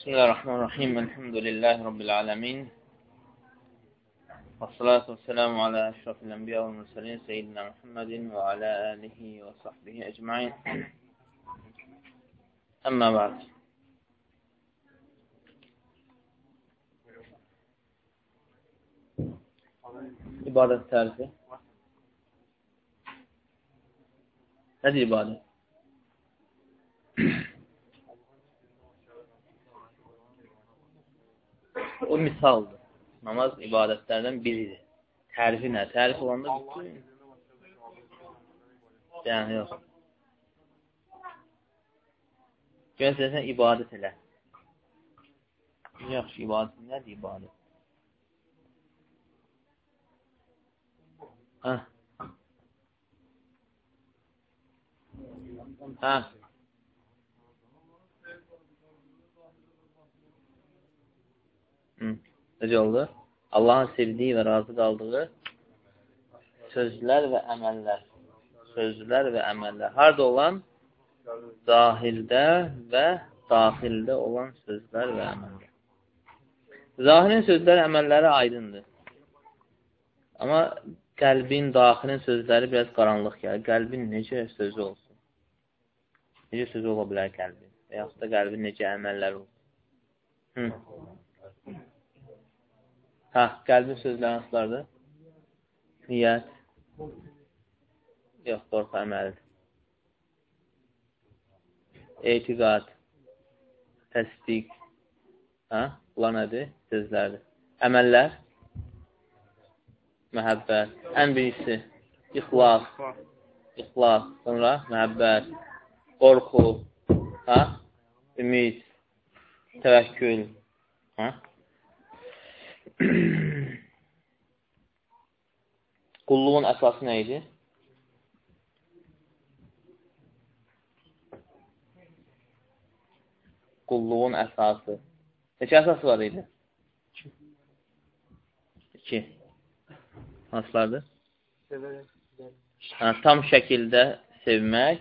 بسم الله الرحمن الرحيم. الحمد لله رب العالمين. والصلاة والسلام على أشرف الأنبياء والمرسلين سيدنا محمد وعلى آله وصحبه أجمعين. أما بعد. عبادة الثالثة. هذه عبادة. O misaldır. Namaz ibadətlərdən biridir. Tərifi nə? Tərif olanda bütün... Yəni, yox. Görən sən ibadət elə. Yaxşı, ibadət nədir ibadət? Hə? Hə? Necə oldu? Allahın sevdiyi və razı qaldığı sözlər və əməllər. Sözlər və əməllər. Harada olan? Zahirdə və daxildə olan sözlər və əməllər. Zahirin sözlər, əməlləri aydındır. Amma qəlbin, daxilin sözləri biraz qaranlıq gəlir. Qəlbin necə sözü olsun? Necə sözü ola bilər qəlbin? Və yaxud da qəlbin necə əməlləri olsun? Hı. Hə, qəlbin sözləri hansılardır? Niyyət. Yox, qorxu əməlidir. Etiqad. Təsdiq. Hə? Bunlar nədir? Sözlərdir. Əməllər. Məhəbbət. Ən birisi. İxlas. İxlas. Sonra məhəbbət. Qorxu. Hə? Ümid. Təvəkkül. Hə? Qulluğun əsası nə idi? Qulluğun əsası. Neçə əsas var idi? İki. Hansılardır? Hə, tam şəkildə sevmək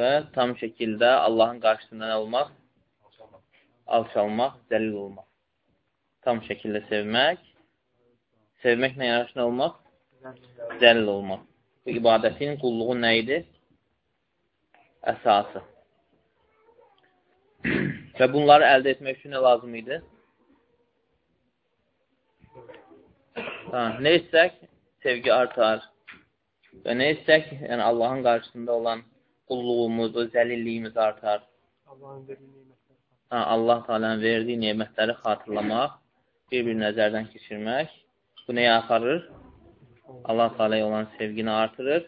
və tam şəkildə Allahın qarşısında nə olmaq? Alçalmaq, dəlil olmaq tam şəkildə sevmək, sevməklə yanaşı olmaq, dəlil olmaq. Bu ibadətin qulluğu nə idi? Əsası. Və bunları əldə etmək üçün nə lazım idi? Ha, nə etsək, sevgi artar. Və nə etsək, yəni Allahın qarşısında olan qulluğumuz, o zəlilliyimiz artar. Ha, Allah Teala'nın verdiyi nemətləri xatırlamaq bir-bir nəzərdən keçirmək bu nəyə aparır? Allah Teala'ya olan sevgini artırır.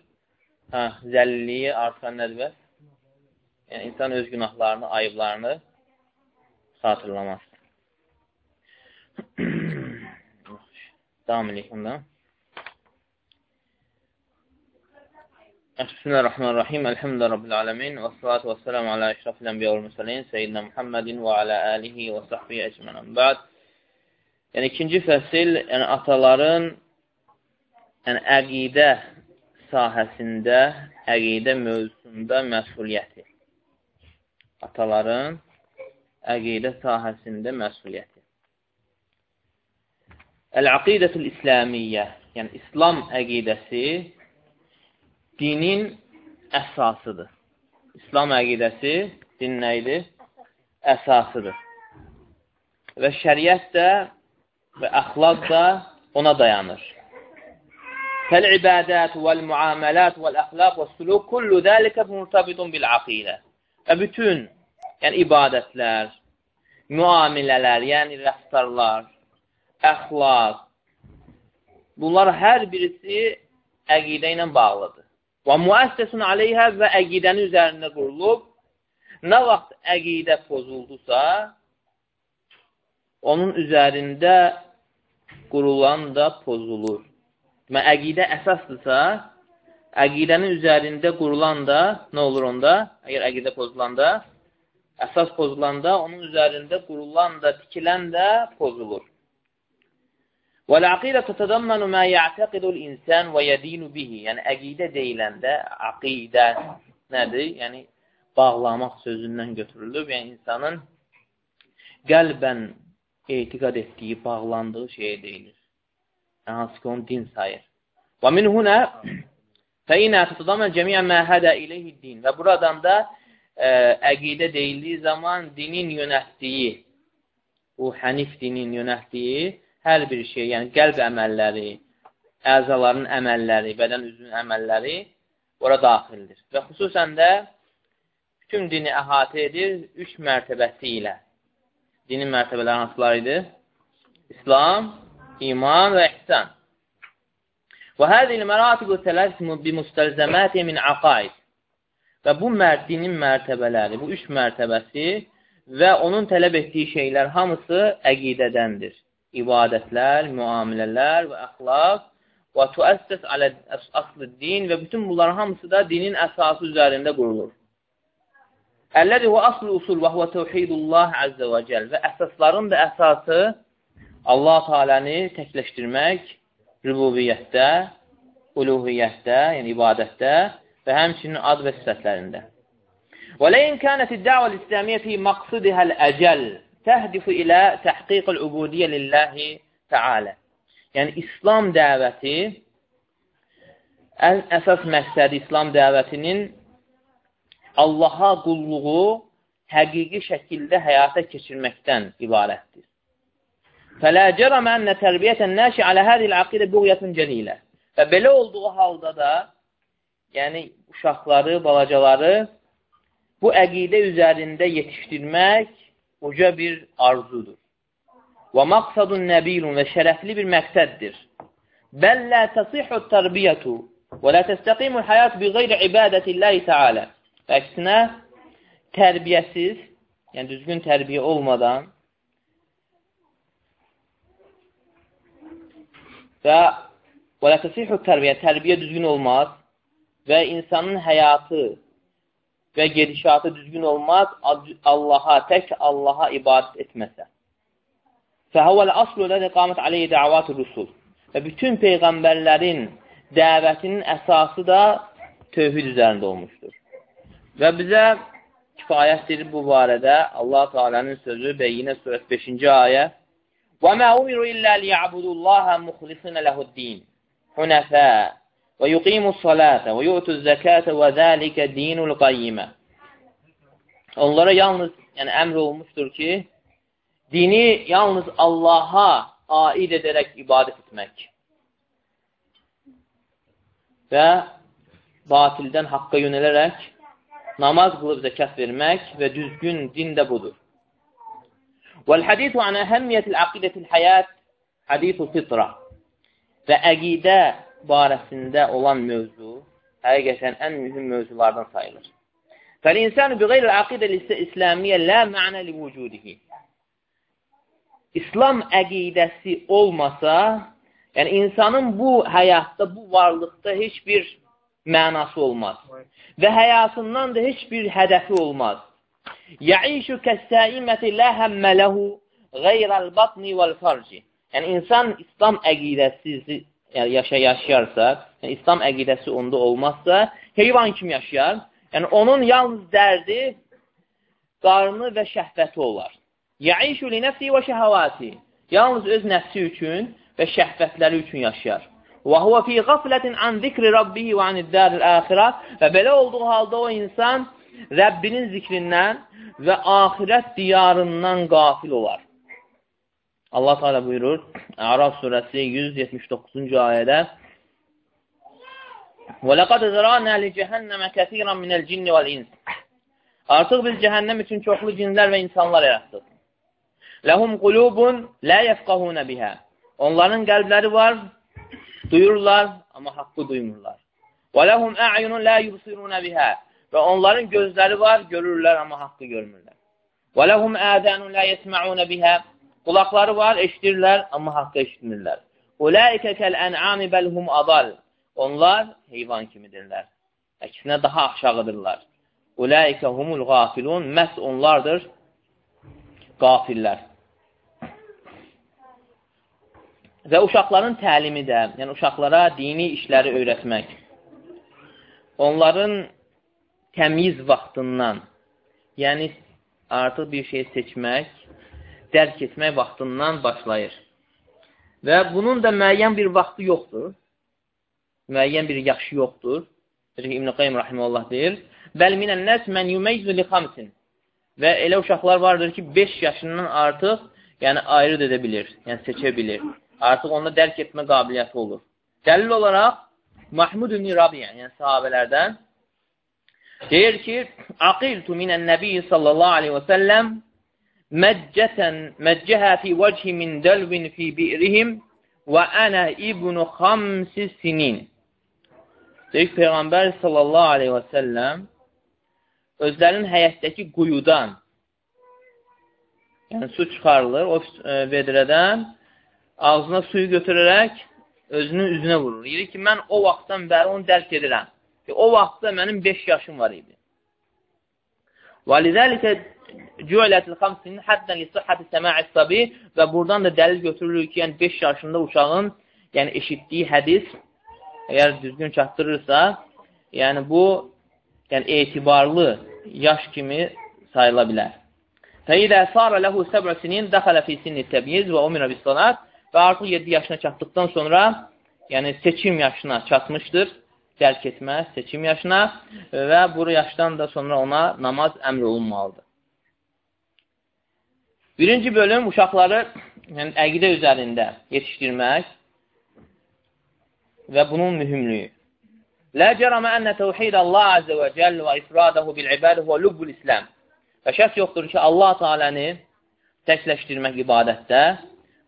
Hə, zəlliliyi artıran nədir? Yəni, insan öz günahlarını, ayıblarını xatırlamaz. Davam edək bundan. Bismillahirrahmanirrahim. Elhamdülillahi Rabbil alemin. Və salatu və selamu alə əşrafil ənbiyə və müsəlin. Seyyidina Muhammedin və alə alihi və sahbihi əcmənən. Bəd. Yəni, ikinci fəsil, yəni ataların yəni, əqidə sahəsində, əqidə mövzusunda məsuliyyəti. Ataların əqidə sahəsində məsuliyyəti. Əl-əqidətül İslamiyyə, yəni İslam əqidəsi dinin əsasıdır. İslam əqidəsi din nə idi? Əsasıdır. Və şəriət də və əxlaq da ona dayanır. Fəl-ibadət vəl-muamələt vəl-əxlaq və süluk kullu dəlikə murtabidun bil-aqidə. Və bütün yəni ibadətlər, müamilələr, yəni rəftarlar, əxlaq, bunlar hər birisi əqidə ilə bağlıdır. Və müəssəsun aleyhə və əqidənin üzərində qurulub, nə vaxt əqidə pozuldusa, onun üzərində qurulan da pozulur. Demə, əqidə əsasdırsa, əqidənin üzərində qurulan da nə olur onda? Əgər əqidə pozulanda, əsas pozulanda, onun üzərində qurulan da, tikilən də pozulur. وَالْعَقِيدَةُ تَتَدَمَّنُ مَا يَعْتَقِدُ الْإِنسَانُ وَيَدِينُ بِهِ Yəni, əqidə deyiləndə, aqidə nədir? Yəni, bağlamaq sözündən götürülüb. Yəni, insanın qəlbən etiqad etdiyi, bağlandığı şeyə deyilir. Hansı ki, onu din sayır. Və min hunə fəinə tutudamən cəmiyyən məhədə iləyhi din. Və buradan da ə, əqidə deyildiyi zaman dinin yönətdiyi, bu hənif dinin yönətdiyi hər bir şey, yəni qəlb əməlləri, əzaların əməlləri, bədən üzvünün əməlləri ora daxildir. Və xüsusən də bütün dini əhatə edir üç mərtəbəsi ilə. Dinin mərtəbələri hansılar idi? İslam, iman və ihsan. Və həzil məratiqü tələsmü bimustəlzəməti min aqaid. Və bu mər dinin mərtəbələri, bu üç mərtəbəsi və onun tələb etdiyi şeylər hamısı əqidədəndir. İbadətlər, müamilələr və əxlaq və tuəssəs alə aslı din və bütün bunların hamısı da dinin əsası üzərində qurulur. Əlləzi və aslı usul və huvə təvhidullah əzzə və cəl və əsasların da əsası Allah Teala'nı təkləşdirmək rübubiyyətdə, uluhiyyətdə, yəni ibadətdə və həmçinin ad və sifətlərində. Və ləyin kənət dəvə İslamiyyə fi maqsidihəl əcəl təhdifu ilə təhqiqil ubudiyyə lillahi Teala. Yəni, İslam dəvəti, ən əsas məqsədi İslam dəvətinin Allaha qulluğu həqiqi şəkildə həyata keçirməkdən ibarətdir. Fələ cərəmə ənə tərbiyyətən nəşi alə hədil aqidə buğyətun cəlilə. Və belə olduğu halda da, yəni uşaqları, balacaları bu əqidə üzərində yetişdirmək uca bir arzudur və maqsadun nəbilun və şərəfli bir məqsəddir. Bəl lə təsihü tərbiyyətu və lə təstəqimul həyat bi qeyri ibadətilləhi tealə. Əksinə, tərbiyəsiz, yəni düzgün tərbiyə olmadan və və lə təsihü tərbiyə, tərbiyə düzgün olmaz və insanın həyatı və gedişatı düzgün olmaz Allaha, tək Allaha ibadət etməsə. Fəhəvəl aslu lədə qamət aleyhi dəvatul rusul. Və bütün peyğəmbərlərin dəvətinin əsası da tövhid üzərində olmuşdur. Və bizə kifayətdir bu barədə Allah Teala'nın sözü Beyyinə surət 5-ci ayə. Və mə umiru illə liyəbudullaha muxlisinə ləhuddin hunəfə və yuqimus salətə və yu'tuz zəkətə və zəlikə dinul qayyimə Onlara yalnız yəni, əmr olmuşdur ki, dini yalnız Allaha aid edərək ibadət etmək və batildən haqqa yönələrək namaz qılıb zəkat vermək və düzgün din də budur. Vəl-hadisu an əhəmmiyyətil aqidetil həyat hadisu fitra və əqidə barəsində olan mövzu həqiqətən ən mühüm mövzulardan sayılır. Fəl-insanu bi qeyri aqidə İslamiyyə la ma'na li vücudihi. İslam əqidəsi olmasa, yəni insanın bu həyatda, bu varlıqda heç bir mənası olmaz. Və həyatından da heç bir hədəfi olmaz. Yəişu kəssəiməti lə həmmə ləhu qeyrəl batni vəl farci. Yəni, insan İslam əqidəsi yaşa yaşayarsa, yəni, İslam əqidəsi onda olmazsa, heyvan kimi yaşayar. Yəni, onun yalnız dərdi qarnı və şəhvəti olar. Yəişu li nəfsi və şəhəvati. Yalnız öz nəfsi üçün və şəhvətləri üçün yaşayar. Və huvə fi qaflətin an zikri rabbihi və aniddəril əxirə və belə olduğu halda o insan Rəbbinin zikrindən və axirət diyarından qafil olar. Allah Teala buyurur, Əraf surəsi 179-cu ayədə Və ləqad zərənə li cəhənnəmə kəsirən minəl cinni vəl-ins Artıq biz cəhənnəm üçün çoxlu cinlər və insanlar yaratdıq. Ləhum qulubun lə yəfqahunə bihə. Onların qəlbləri var, duyurlar, amma haqqı duymurlar. Ləhum ə'yunun lə yubsirunə bihə. Və onların gözləri var, görürlər, amma haqqı görmürlər. Ləhum ədənun lə yesmə'unə bihə. Qulaqları var, eşidirlər, amma haqqı eşitmirlər. Uləikə kəl-ən'ami bəlhum adal. Onlar heyvan kimidirlər. Əksinə daha aşağıdırlar. Uləikə humul qafilun. Məhz onlardır qafillər. Və uşaqların təlimi də, yəni uşaqlara dini işləri öyrətmək, onların təmiz vaxtından, yəni artıq bir şey seçmək, dərk etmək vaxtından başlayır. Və bunun da müəyyən bir vaxtı yoxdur. Müəyyən bir yaşı yoxdur. Necə İbn-i Qayyum Rahimullah deyir, Bəl minən nəs mən yumeyzu li xamsin. Və elə uşaqlar vardır ki, 5 yaşından artıq yəni ayrı edə bilir, yəni seçə bilir. Artıq onda dərk etmə qabiliyyəti olur. Dəlil olaraq Mahmud ibn Rabiyə, yəni sahabələrdən deyir ki, Aqiltu minən nəbiyyi sallallahu aleyhi və səlləm məccətən məccəhə fi vəchi min dəlvin fi bi'rihim və ənə ibnu xamsi sinin. Deyir Peyğəmbər sallallahu aleyhi və səlləm özlərinin həyətdəki quyudan yəni su çıxarılır o e, vedrədən ağzına suyu götürərək özünün üzünə vurur. Deyir ki, mən o vaxtdan bəri onu dərk edirəm. Ki, o vaxtda mənim 5 yaşım var idi. Və lizəlikə cüələtil xamsinin həddən lisihəti səmə'is sabi və buradan da dəlil götürülür ki, yəni 5 yaşında uşağın yəni eşitdiyi hədis əgər düzgün çatdırırsa, yəni bu yəni etibarlı yaş kimi sayıla bilər. Fəidə sara lehu səb'ə sinin dəxələ fi sinni təbyiz və umira bis salat və artıq 7 yaşına çatdıqdan sonra yəni seçim yaşına çatmışdır dərk etmə, seçim yaşına və bu yaşdan da sonra ona namaz əmr olunmalıdır. Birinci bölüm uşaqları yəni, əqidə üzərində yetişdirmək və bunun mühümlüyü. Lə cərəmə ənə təvhid Allah azə və cəll və ifradahu bil ibadə və lubbul İslam. Və şəks yoxdur ki, Allah Teala'nı təkləşdirmək ibadətdə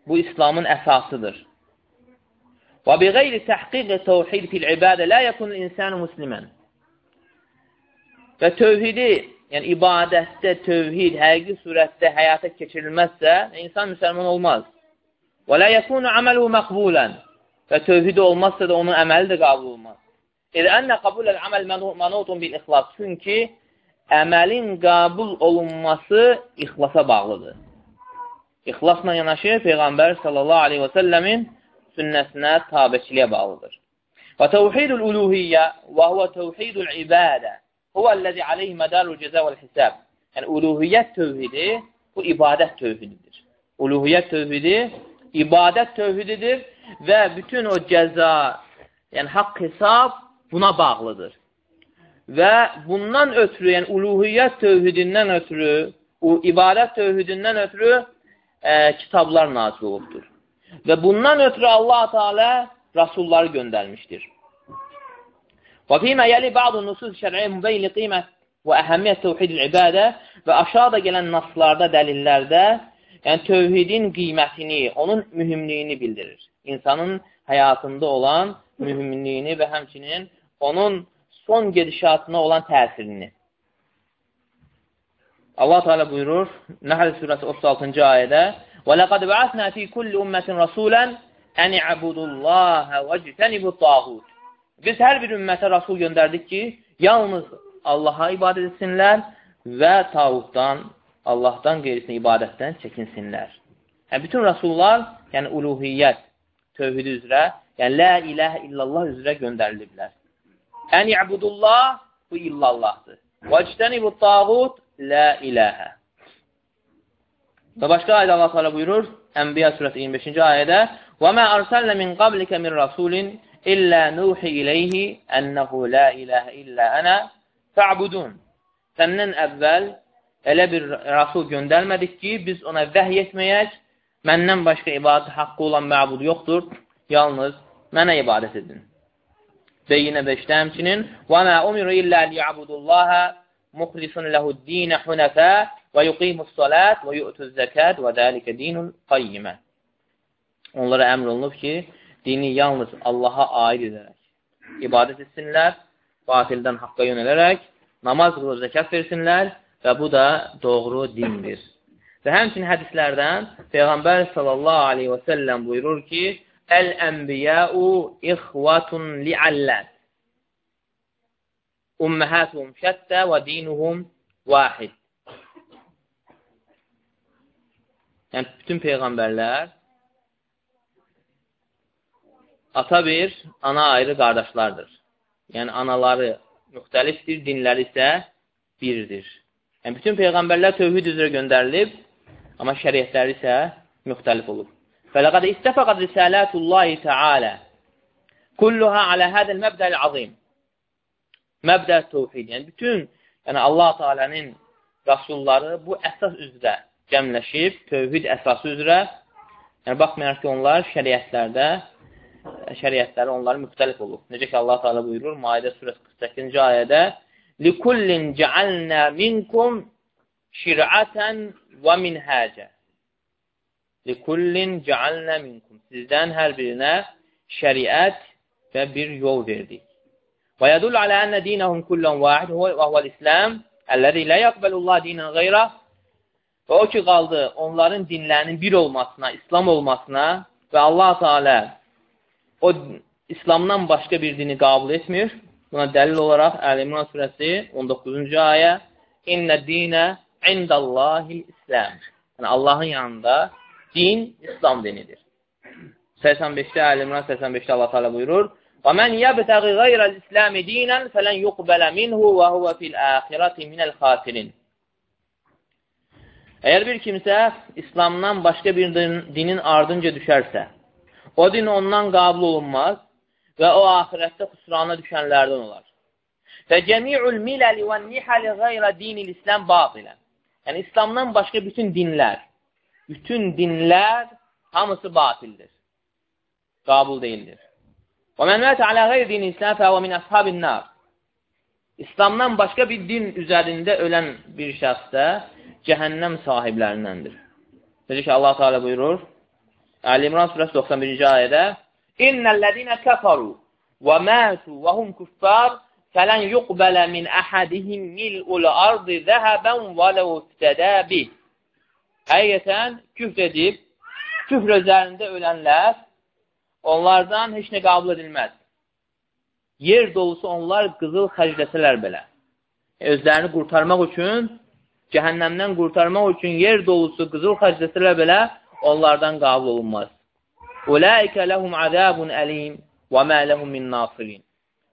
bu İslamın əsasıdır. Və bi qeyri təhqiq təvhid fil ibadə la yekun insanu musliman. Və tövhidi, yəni ibadətdə tövhid həqiqi surətdə həyata keçirilməzsə, insan müsəlman olmaz. Və la yekunu amaluhu məqbulan. Və tövhid olmazsa da onun əməli də qəbul olmaz. İz ənə qəbulul amal manutun bil ixlas. Çünki əməlin qəbul olunması ixlasa bağlıdır. İxlasla yanaşı Peyğəmbər sallallahu aleyhi və səlləmin sünnəsinə tabiçiliyə bağlıdır. Və təvhidul uluhiyyə və huvə təvhidul ibadə huvəl-ləzi aleyhi mədarul cəzə vəl-hisab. Yəni, uluhiyyət tövhidi bu ibadət tövhididir. Uluhiyyət tövhidi ibadət tövhididir və bütün o cəza, yəni haqq hesab buna bağlıdır. Və bundan ötürü, yəni uluhiyyət tövhidindən ötürü, o ibadət tövhidindən ötürü ə, kitablar nazil olubdur. Və bundan ötürü Allah Teala rasulları göndərmişdir. Və fīmə yəli bəzi nusus şər'i mübeyli qiymət və əhəmiyyət təvhidil ibadə və aşağıda gələn naslarda, dəlillərdə yəni tövhidin qiymətini, onun mühümliyini bildirir. İnsanın həyatında olan mühümliyini və həmçinin onun son gedişatına olan təsirini. Allah Teala buyurur Nəhl surəsi 36-cı ayədə: "Və laqad ba'asna fi kulli ummetin rasulan an i'budullaha və ijtanibut-tagut." Biz hər bir ümmətə rasul göndərdik ki, yalnız Allaha ibadət etsinlər və tağutdan, Allahdan qeyrisini ibadətdən çəkinsinlər. Yəni bütün rasullar, yəni uluhiyyət, tövhid üzrə, yəni la ilahe illallah üzrə göndəriliblər. Ən ibudullah bu illallahdır. Və ictənibut tağut la iləhə. Və başqa ayda Allah Teala buyurur, Ənbiya surəsi 25-ci ayədə: "Və mə ərsəlnə min qablikə min rasulin illə nuhi ileyhi ənəhu la ilahə illə ənə fa'budun." Səndən əvvəl elə bir rasul göndərmədik ki, biz ona vəhy etməyək, məndən başqa ibadət haqqı olan məbud yoxdur, yalnız mənə ibadət edin. Və yenə 5-də həmçinin: "Və mə umiru illə liya'budullaha muxlisun lehu'd-din hunafa" və yuqimus salat və yu'tuz zəkat və dəlikə dinul qayyimə. Onlara əmr olunub ki, dini yalnız Allaha aid edərək ibadət etsinlər, batildən haqqa yönələrək, namaz qılır, zəkat versinlər və bu da doğru dindir. Və həmçinin hədislərdən Peyğəmbər sallallahu aleyhi və səlləm buyurur ki, Əl-ənbiyəu ixvatun li'allət. Ümməhətuhum şəttə və dinuhum vahid. Yəni, bütün peyğəmbərlər ata bir, ana ayrı qardaşlardır. Yəni, anaları müxtəlifdir, dinləri isə birdir. Yəni, bütün peyğəmbərlər tövhid üzrə göndərilib, amma şəriətləri isə müxtəlif olub. Fələqədə istəfəqəd risələtullahi tealə kulluha alə hədəl məbdəl azim. Məbdə təvhid, yəni bütün yəni Allah Taala'nın rəsulları bu əsas üzrə cəmləşib, təvhid əsası üzrə. Yəni baxmayaraq ki, onlar şəriətlərdə şəriətləri onların müxtəlif olub. Necə ki Allah Taala buyurur Maidə surəsi 48-ci ayədə: "Likullin ja'alna minkum şir'atan və minhaca." Likullin ja'alna minkum. Sizdən hər birinə şəriət və bir yol verdik. Və yədul alə ənə dinəhum kullən vahid və huvəl-İslam əlləzi lə yəqbəlullah dinən qeyrə və o ki qaldı onların dinlərinin bir olmasına, İslam olmasına və Allah Teala o İslamdan başqa bir dini qəbul etmir. Buna dəlil olaraq Əl-İmran surəsi 19-cu ayə İnnə dinə indallahil İslam. Yəni Allahın yanında din İslam dinidir. 85-də Əl-İmran 85-də Allah Teala buyurur: "Və men yebtəği qeyrəl-İslam dinan felen yuqbala minhu və huve fil-axirati minel xasirin." Əgər bir kimsə İslamdan başqa bir dinin ardınca düşərsə, o din ondan qəbul olunmaz və o axirətdə xüsrana düşənlərdən olar. Və cəmi'ul miləli və nihəli qeyrə dinil İslam batilə. Yəni, İslamdan başqa bütün dinlər, bütün dinlər hamısı batildir. Qabul deyildir. Və mən mətə alə qeyr dini İslam fəvə min əshabin nar. İslamdan başqa bir din üzərində ölən bir şəxs də cəhənnəm sahiblərindəndir. Necə ki, Allah Teala buyurur, Əli İmran surəsi 91-ci ayədə İnnəl-ləzinə kəfaru və mətu və hum kuffar fələn yuqbələ min əhədihim mil'ul ardı zəhəbən və ləv istədə bih. Həqiqətən küfr edib, küfr üzərində ölənlər onlardan heç nə qəbul edilməz. Yer dolusu onlar qızıl xərcləsələr belə. Özlərini qurtarmaq üçün, cəhənnəmdən qurtarmaq üçün yer dolusu qızıl xərcləsələr belə onlardan qəbul olunmaz. Ulaikə ləhum azabun əlim və mə ləhum min nasirin.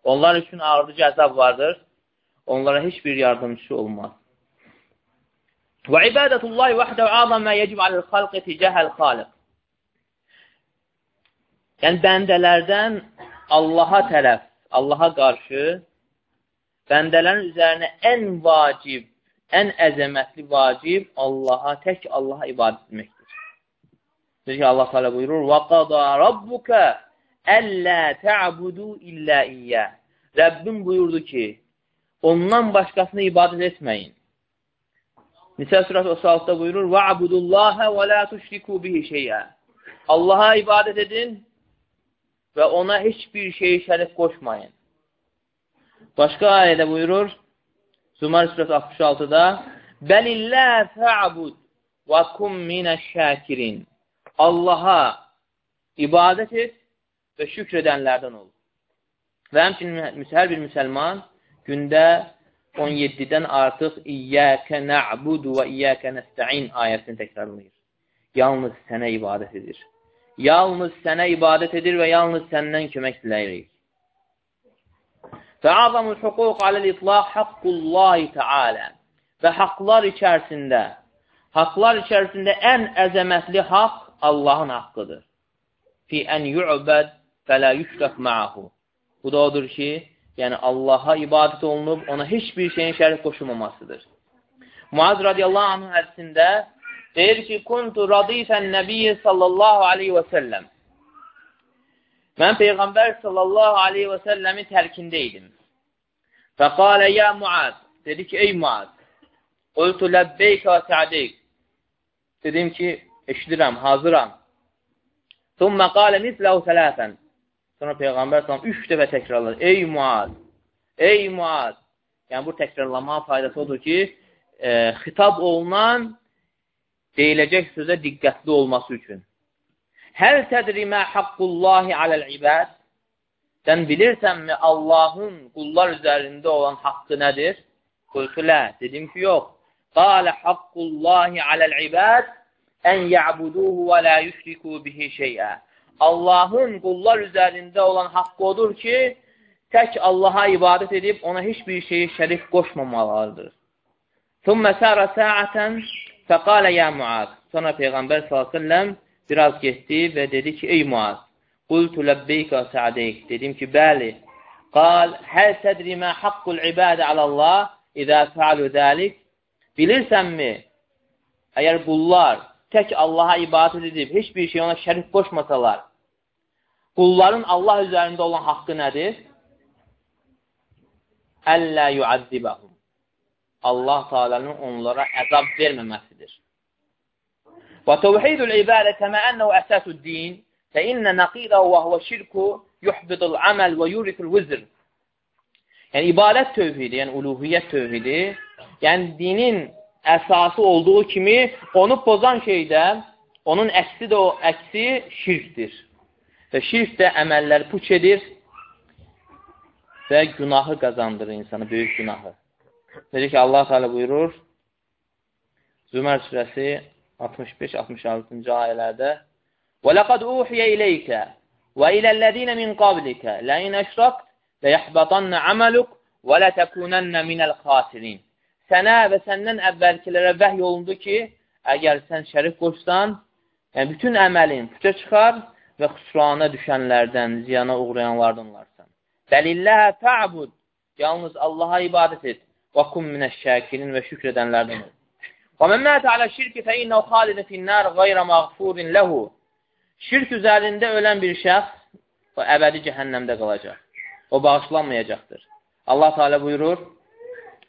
Onlar üçün ağırdıcı əzab vardır. Onlara heç bir yardımcısı olmaz. Və ibadətullahi vəhdə və azam mə yecib aləl xalqı ticəhəl xaliq. Yəni bəndələrdən Allaha tərəf, Allaha qarşı bəndələrin üzərinə ən vacib, ən əzəmətli vacib Allaha, tək Allaha ibadət etməkdir. Çünki Allah təala buyurur: "Və qada rabbuka əllə ta'budu illə iyyəh." Rəbbim buyurdu ki, ondan başqasına ibadət etməyin. Nisə surəsi 36-da buyurur: "Və abudullaha və la tuşriku bihi şey'a." Allaha ibadət edin və ona heç bir şeyi şərik qoşmayın. Başqa ayədə buyurur: Zumar surəsi 66-da: "Bəlillah fa'bud və kum minəş-şakirin." Allaha ibadət et və şükr edənlərdən ol. Və həmçinin hər bir müsəlman gündə 17-dən artıq İyyəkə nə'budu və İyyəkə nəstə'in ayəsini təkrarlayır. Yalnız sənə ibadət edir. Yalnız sənə ibadət edir və yalnız səndən kömək diləyirik. Fəazamul hüquq aləl-itlaq haqqullahi tealə və haqlar içərisində haqlar içərisində ən əzəmətli haqq Allahın haqqıdır. Fi ən yu'bəd fələ yüşrək ma'ahu. Bu da odur ki, yəni Allaha ibadət olunub, ona heç bir şeyin şərik qoşulmamasıdır. Muaz radiyallahu anhın hədisində deyir ki, Kuntu radifən nəbiyyə sallallahu aleyhi və səlləm. Mən Peyğəmbər sallallahu aleyhi və səlləmin tərkində idim. Fəqalə ya Muaz, dedi ki, ey Muaz, qultu ləbbeyk və səadeyk. Dedim ki, eşidirəm, hazıram. Thumma qalə misləhu sələsən. Sonra Peyğəmbər sallam üç dəfə təkrarladı. Ey Muaz! Ey Muaz! Yəni, bu təkrarlama faydası odur ki, e, xitab olunan deyiləcək sözə diqqətli olması üçün. Həl tədri mə haqqullahi aləl-ibəd? Sən bilirsənmi Allahın qullar üzərində olan haqqı nədir? Qultulə, dedim ki, yox. Qalə haqqullahi aləl-ibəd ən yə'buduhu və la yüşriku bihi şeyə. Allahın qullar üzərində olan haqqı odur ki, tək Allaha ibadət edib ona heç bir şeyi şərif qoşmamalıdır. Thumma sara sa'atan faqala ya Muaz. Sonra Peyğəmbər s.ə.v biraz getdi və dedi ki, ey Muaz, qultu ləbbeyka sa'deyk. Dedim ki, bəli. Qal, həl tədri mə haqqul ibadə alallah idə fəalu dəlik. Bilirsənmi, əgər qullar tək Allaha ibadət edib, heç bir şey ona şərif qoşmasalar, qulların Allah üzərində olan haqqı nədir? Əllə yuəzzibəhum. Allah Teala'nın onlara əzab verməməsidir. Və təvhidul ibadə kəmə ənəhu əsasud din fə innə naqidahu və huvə şirku yuhbidul aməl və yurikul vizr. Yəni, ibadət tövhidi, yəni uluhiyyət tövhidi, yəni dinin əsası olduğu kimi onu pozan şey də, onun əksi də o əksi şirkdir. Və şirk də əməlləri puç edir və günahı qazandırır insanı, böyük günahı. Necə ki, Allah Teala buyurur, Zümər surəsi 65-66-cı ayələrdə وَلَقَدْ أُوحِيَ إِلَيْكَ وَإِلَى الَّذِينَ مِنْ قَبْلِكَ لَإِنْ أَشْرَكْتَ لَيَحْبَطَنَّ عَمَلُكَ وَلَتَكُونَنَّ مِنَ الْخَاسِرِينَ Sənə və səndən əvvəlkilərə vəhy olundu ki, əgər sən şərif qoşsan, yəni bütün əməlin puça çıxar və xüsrana düşənlərdən, ziyana uğrayanlardan olarsan. Bəlilləhə tə'bud, yalnız Allaha ibadət et və kum minəşşəkirin və şükr edənlərdən ol. Və mən mətə alə şirki fə innə xalidin finnər qayrə məğfurin ləhu. Şirk üzərində ölən bir şəxs o əbədi cəhənnəmdə qalacaq. O bağışlanmayacaqdır. Allah Teala buyurur,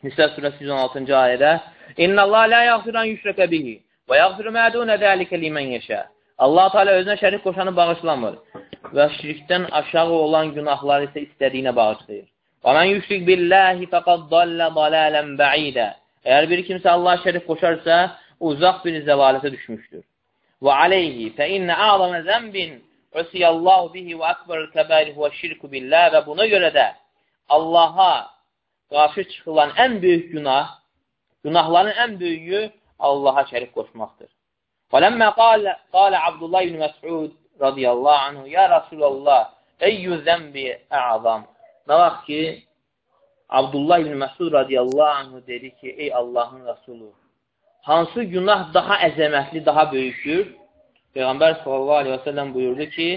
Nisə surəsi 116-cı ayədə, İnna Allah la yaghfiru an yushraka bihi və yaghfiru ma dun zalika limen yasha. Allah Teala özünə şərik qoşanı bağışlamır və şirkdən aşağı olan günahları isə istədiyinə bağışlayır. Və mən yüşrik billahi fəqad dallə dalalən bə'idə. Əgər bir kimsə Allah şərik qoşarsa, uzaq bir zəlalətə düşmüşdür. Və aleyhi fə innə a'zamə zəmbin usiyallahu bihi və akbarul kəbəri huvə şirku billah və buna görə də Allaha qarşı çıxılan ən böyük günah, günahların ən böyüyü Allaha şərik qoşmaqdır. فلما قال قال عبد الله بن Məs'ud radiyallahu anhu ya Rasulullah eyyü zəmbi ə'zam nə vaxt ki Abdullah ibn Məsud radiyallahu anhu dedi ki ey Allahın Rəsulu hansı günah daha əzəmətli, daha böyükdür? Peyğəmbər sallallahu aleyhi və səlləm buyurdu ki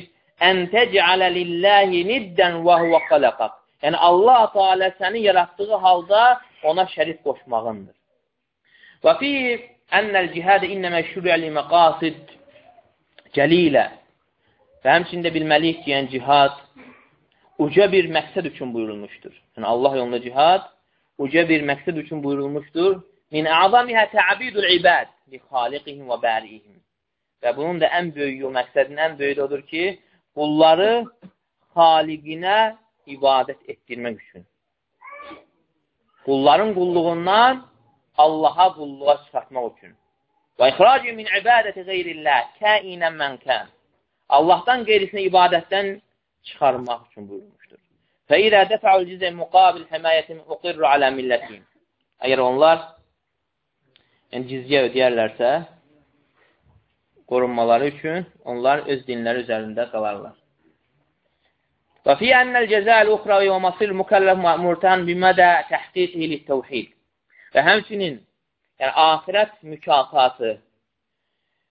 ən təc'alə lillahi niddən və huvə xalaqaq yəni Allah Teala səni yaratdığı halda ona şərik qoşmağındır. Və fi Ənəl cihadə innəmə şürəli məqasid cəlilə və həmçində bilməliyik ki, yəni cihad uca bir məqsəd üçün buyurulmuşdur. Yəni Allah yolunda cihad uca bir məqsəd üçün buyurulmuşdur. Min əzamihə tə'bidul ibad li xaliqihim və bərihim. Və bunun da ən böyük o məqsədin ən böyük odur ki, qulları xaliqinə ibadət etdirmək üçün. Qulların qulluğundan Allaha qulluğa çıxartmaq üçün. Və ixraci min ibadəti qeyrillah kəinən mən kən. Allahdan qeyrisinə ibadətdən çıxarmaq üçün buyurmuşdur. Fə ilə dəfəul cizə müqabil həmayətin uqirru alə millətin. Əgər onlar yəni, cizyə ödəyərlərsə, qorunmaları üçün onlar öz dinləri üzərində qalarlar. Və fi ənəl cəzəl uxravi və masil mükəlləf ma'murtan bimədə təhqiqihi lit-təvhid. Və həmçinin yəni, ahirət mükafatı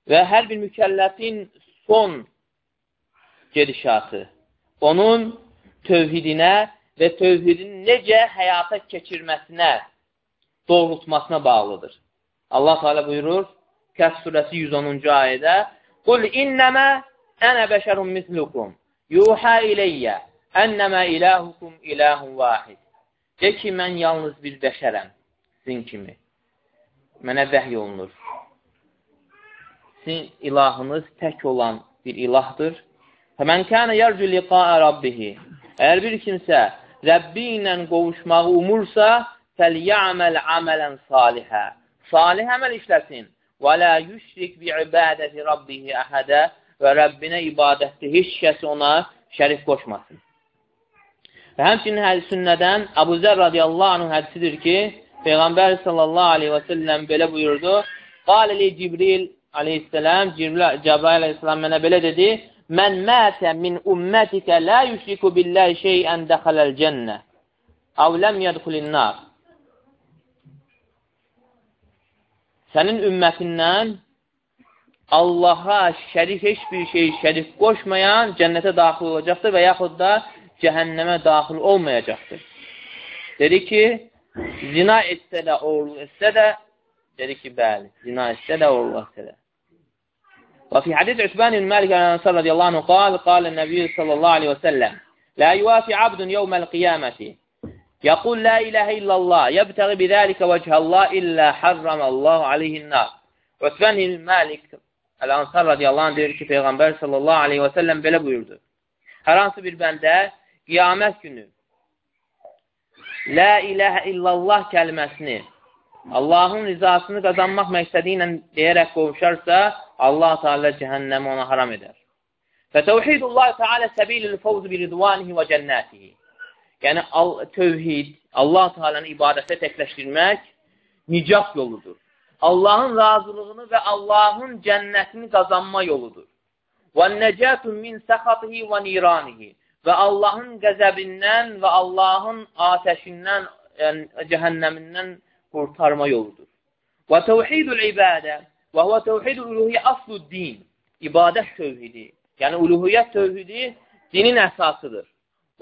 və hər bir mükəlləfin son gedişatı, onun tövhidinə və tövhidin necə həyata keçirməsinə, doğrultmasına bağlıdır. Allah Teala buyurur, Kəs surəsi 110-cu ayədə, Qul innəmə ənə bəşərun mislukum, yuhə iləyyə, ənəmə ilahukum ilahun vahid. De ki, mən yalnız bir bəşərəm sizin kimi mənə vəhy olunur. Sizin ilahınız tək olan bir ilahdır. Fəmən kənə yərcü liqaə rabbihi. Əgər bir kimsə Rəbbi ilə qovuşmağı umursa, fəlyəməl əmələn salihə. Salih əməl işləsin. Və lə yüşrik bi ibadəti rabbihi əhədə və Rəbbinə ibadətdə heç kəs ona şərif qoşmasın. Və həmçinin həl-sünnədən Əbu Zər radiyallahu anh hədisidir ki, Peyğəmbər sallallahu aleyhi və səlləm belə buyurdu. Qaləli Cibril aleyhissalam, Cəbrail aleyhissalam mənə belə dedi, Mən mətə min ümmətikə la yüşriku billəhi şeyən dəxələl cənnə. Əv ləm yədxulin nar. sənin ümmətindən Allaha şərif heç bir şey şərif qoşmayan cənnətə daxil olacaqdır və yaxud da cəhənnəmə daxil olmayacaqdır. Dedi ki, zina etsə də, oğurluq etsə də, dedi ki, bəli, zina etsə də, oğurluq etsə də. وفي حديث عثمان بن مالك صلى رضي الله عنه قال قال النبي صلى الله عليه وسلم لا يوافي عبد يوم القيامة. يقول لا إله إلا الله يبتغي بذلك وجه الله إلا حرم الله عليه النار. عثمان بن مالك الأنصار رضي الله عنه diyor ki صلى الله عليه وسلم sellem böyle buyurdu. Her hansı bir bende لا إله إلا الله illallah kelimesini Allahın rizasını qazanmaq məqsədi ilə deyərək qovuşarsa, Allah Teala cəhənnəmi ona haram edər. Və təvhidullah Teala səbilül fawz bi ridvanihi və cənnətihi. Yəni tövhid, Allah Teala'nın ibadətə təkləşdirmək nicat yoludur. Allahın razılığını və Allahın cənnətini qazanma yoludur. Və nəcətun min səxatihi və niranihi və Allahın qəzəbindən və Allahın atəşindən, yəni cəhənnəmindən qurtarma yoludur. Və təvhidul ibadə və huvə təvhidul uluhiyyə aslud din. İbadət tövhidi. Yəni, uluhiyyət tövhidi dinin əsasıdır.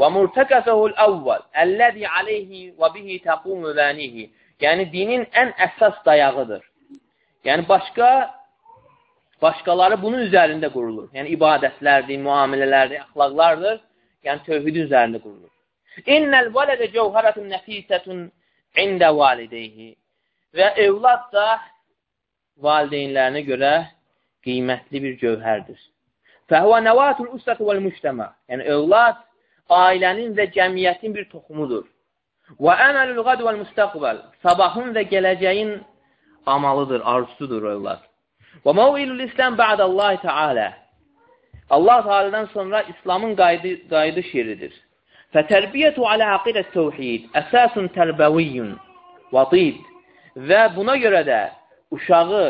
Və murtəkəsəhul əvvəl, əlləzi aleyhi və bihi təqumu bənihi. Yəni, dinin ən əsas dayağıdır. Yəni, başqa başqaları bunun üzərində qurulur. Yəni, ibadətlərdir, müamilələrdir, əxlaqlardır. Yəni, tövhidin üzərində qurulur. İnnəl vələdə cəvhərətun nəfisətun ində valideyhi və evlad da valideynlərinə görə qiymətli bir gövhərdir. Fəhvə nəvatul usrəti vəl müştəmə. Yəni, övlad ailənin və cəmiyyətin bir toxumudur. Və əməlül qad vəl müstəqbəl. Sabahın və gələcəyin amalıdır, arzusudur övlad. Və məvilül İslam bə'dəllahi Teala. Allah Teala'dan sonra İslamın qayıdış yeridir. Fətərbiyyətu alə aqidət təvhid əsasun tərbəviyyun vatid və buna görə də uşağı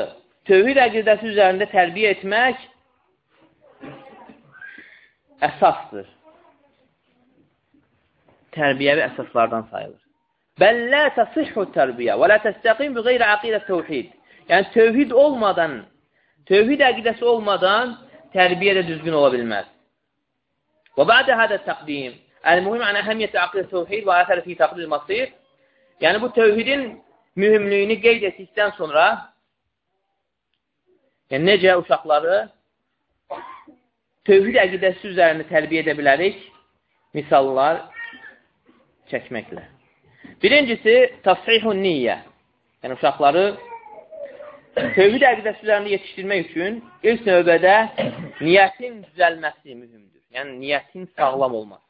tövhid əqidəsi üzərində tərbiyə etmək əsasdır. Tərbiyəvi əsaslardan sayılır. Bəllə təsihhu tərbiyə və lə təstəqim bi qeyri aqidə təvhid. Yəni, tövhid olmadan, tövhid əqidəsi olmadan tərbiyə də düzgün ola bilməz. Və bədə hədə təqdim Əl-Muhim ən əhəmiyyəti aqdə təvhid və əsəri fi təqdil masir. Yəni, bu təvhidin mühümlüyünü qeyd etdikdən sonra yəni, necə uşaqları tövhid əqidəsi üzərində tərbiyə edə bilərik? Misallar çəkməklə. Birincisi, tafsihun niyyə. Yəni, uşaqları tövhid əqidəsi üzərində yetişdirmək üçün ilk növbədə niyyətin düzəlməsi mühümdür. Yəni, niyyətin sağlam olması.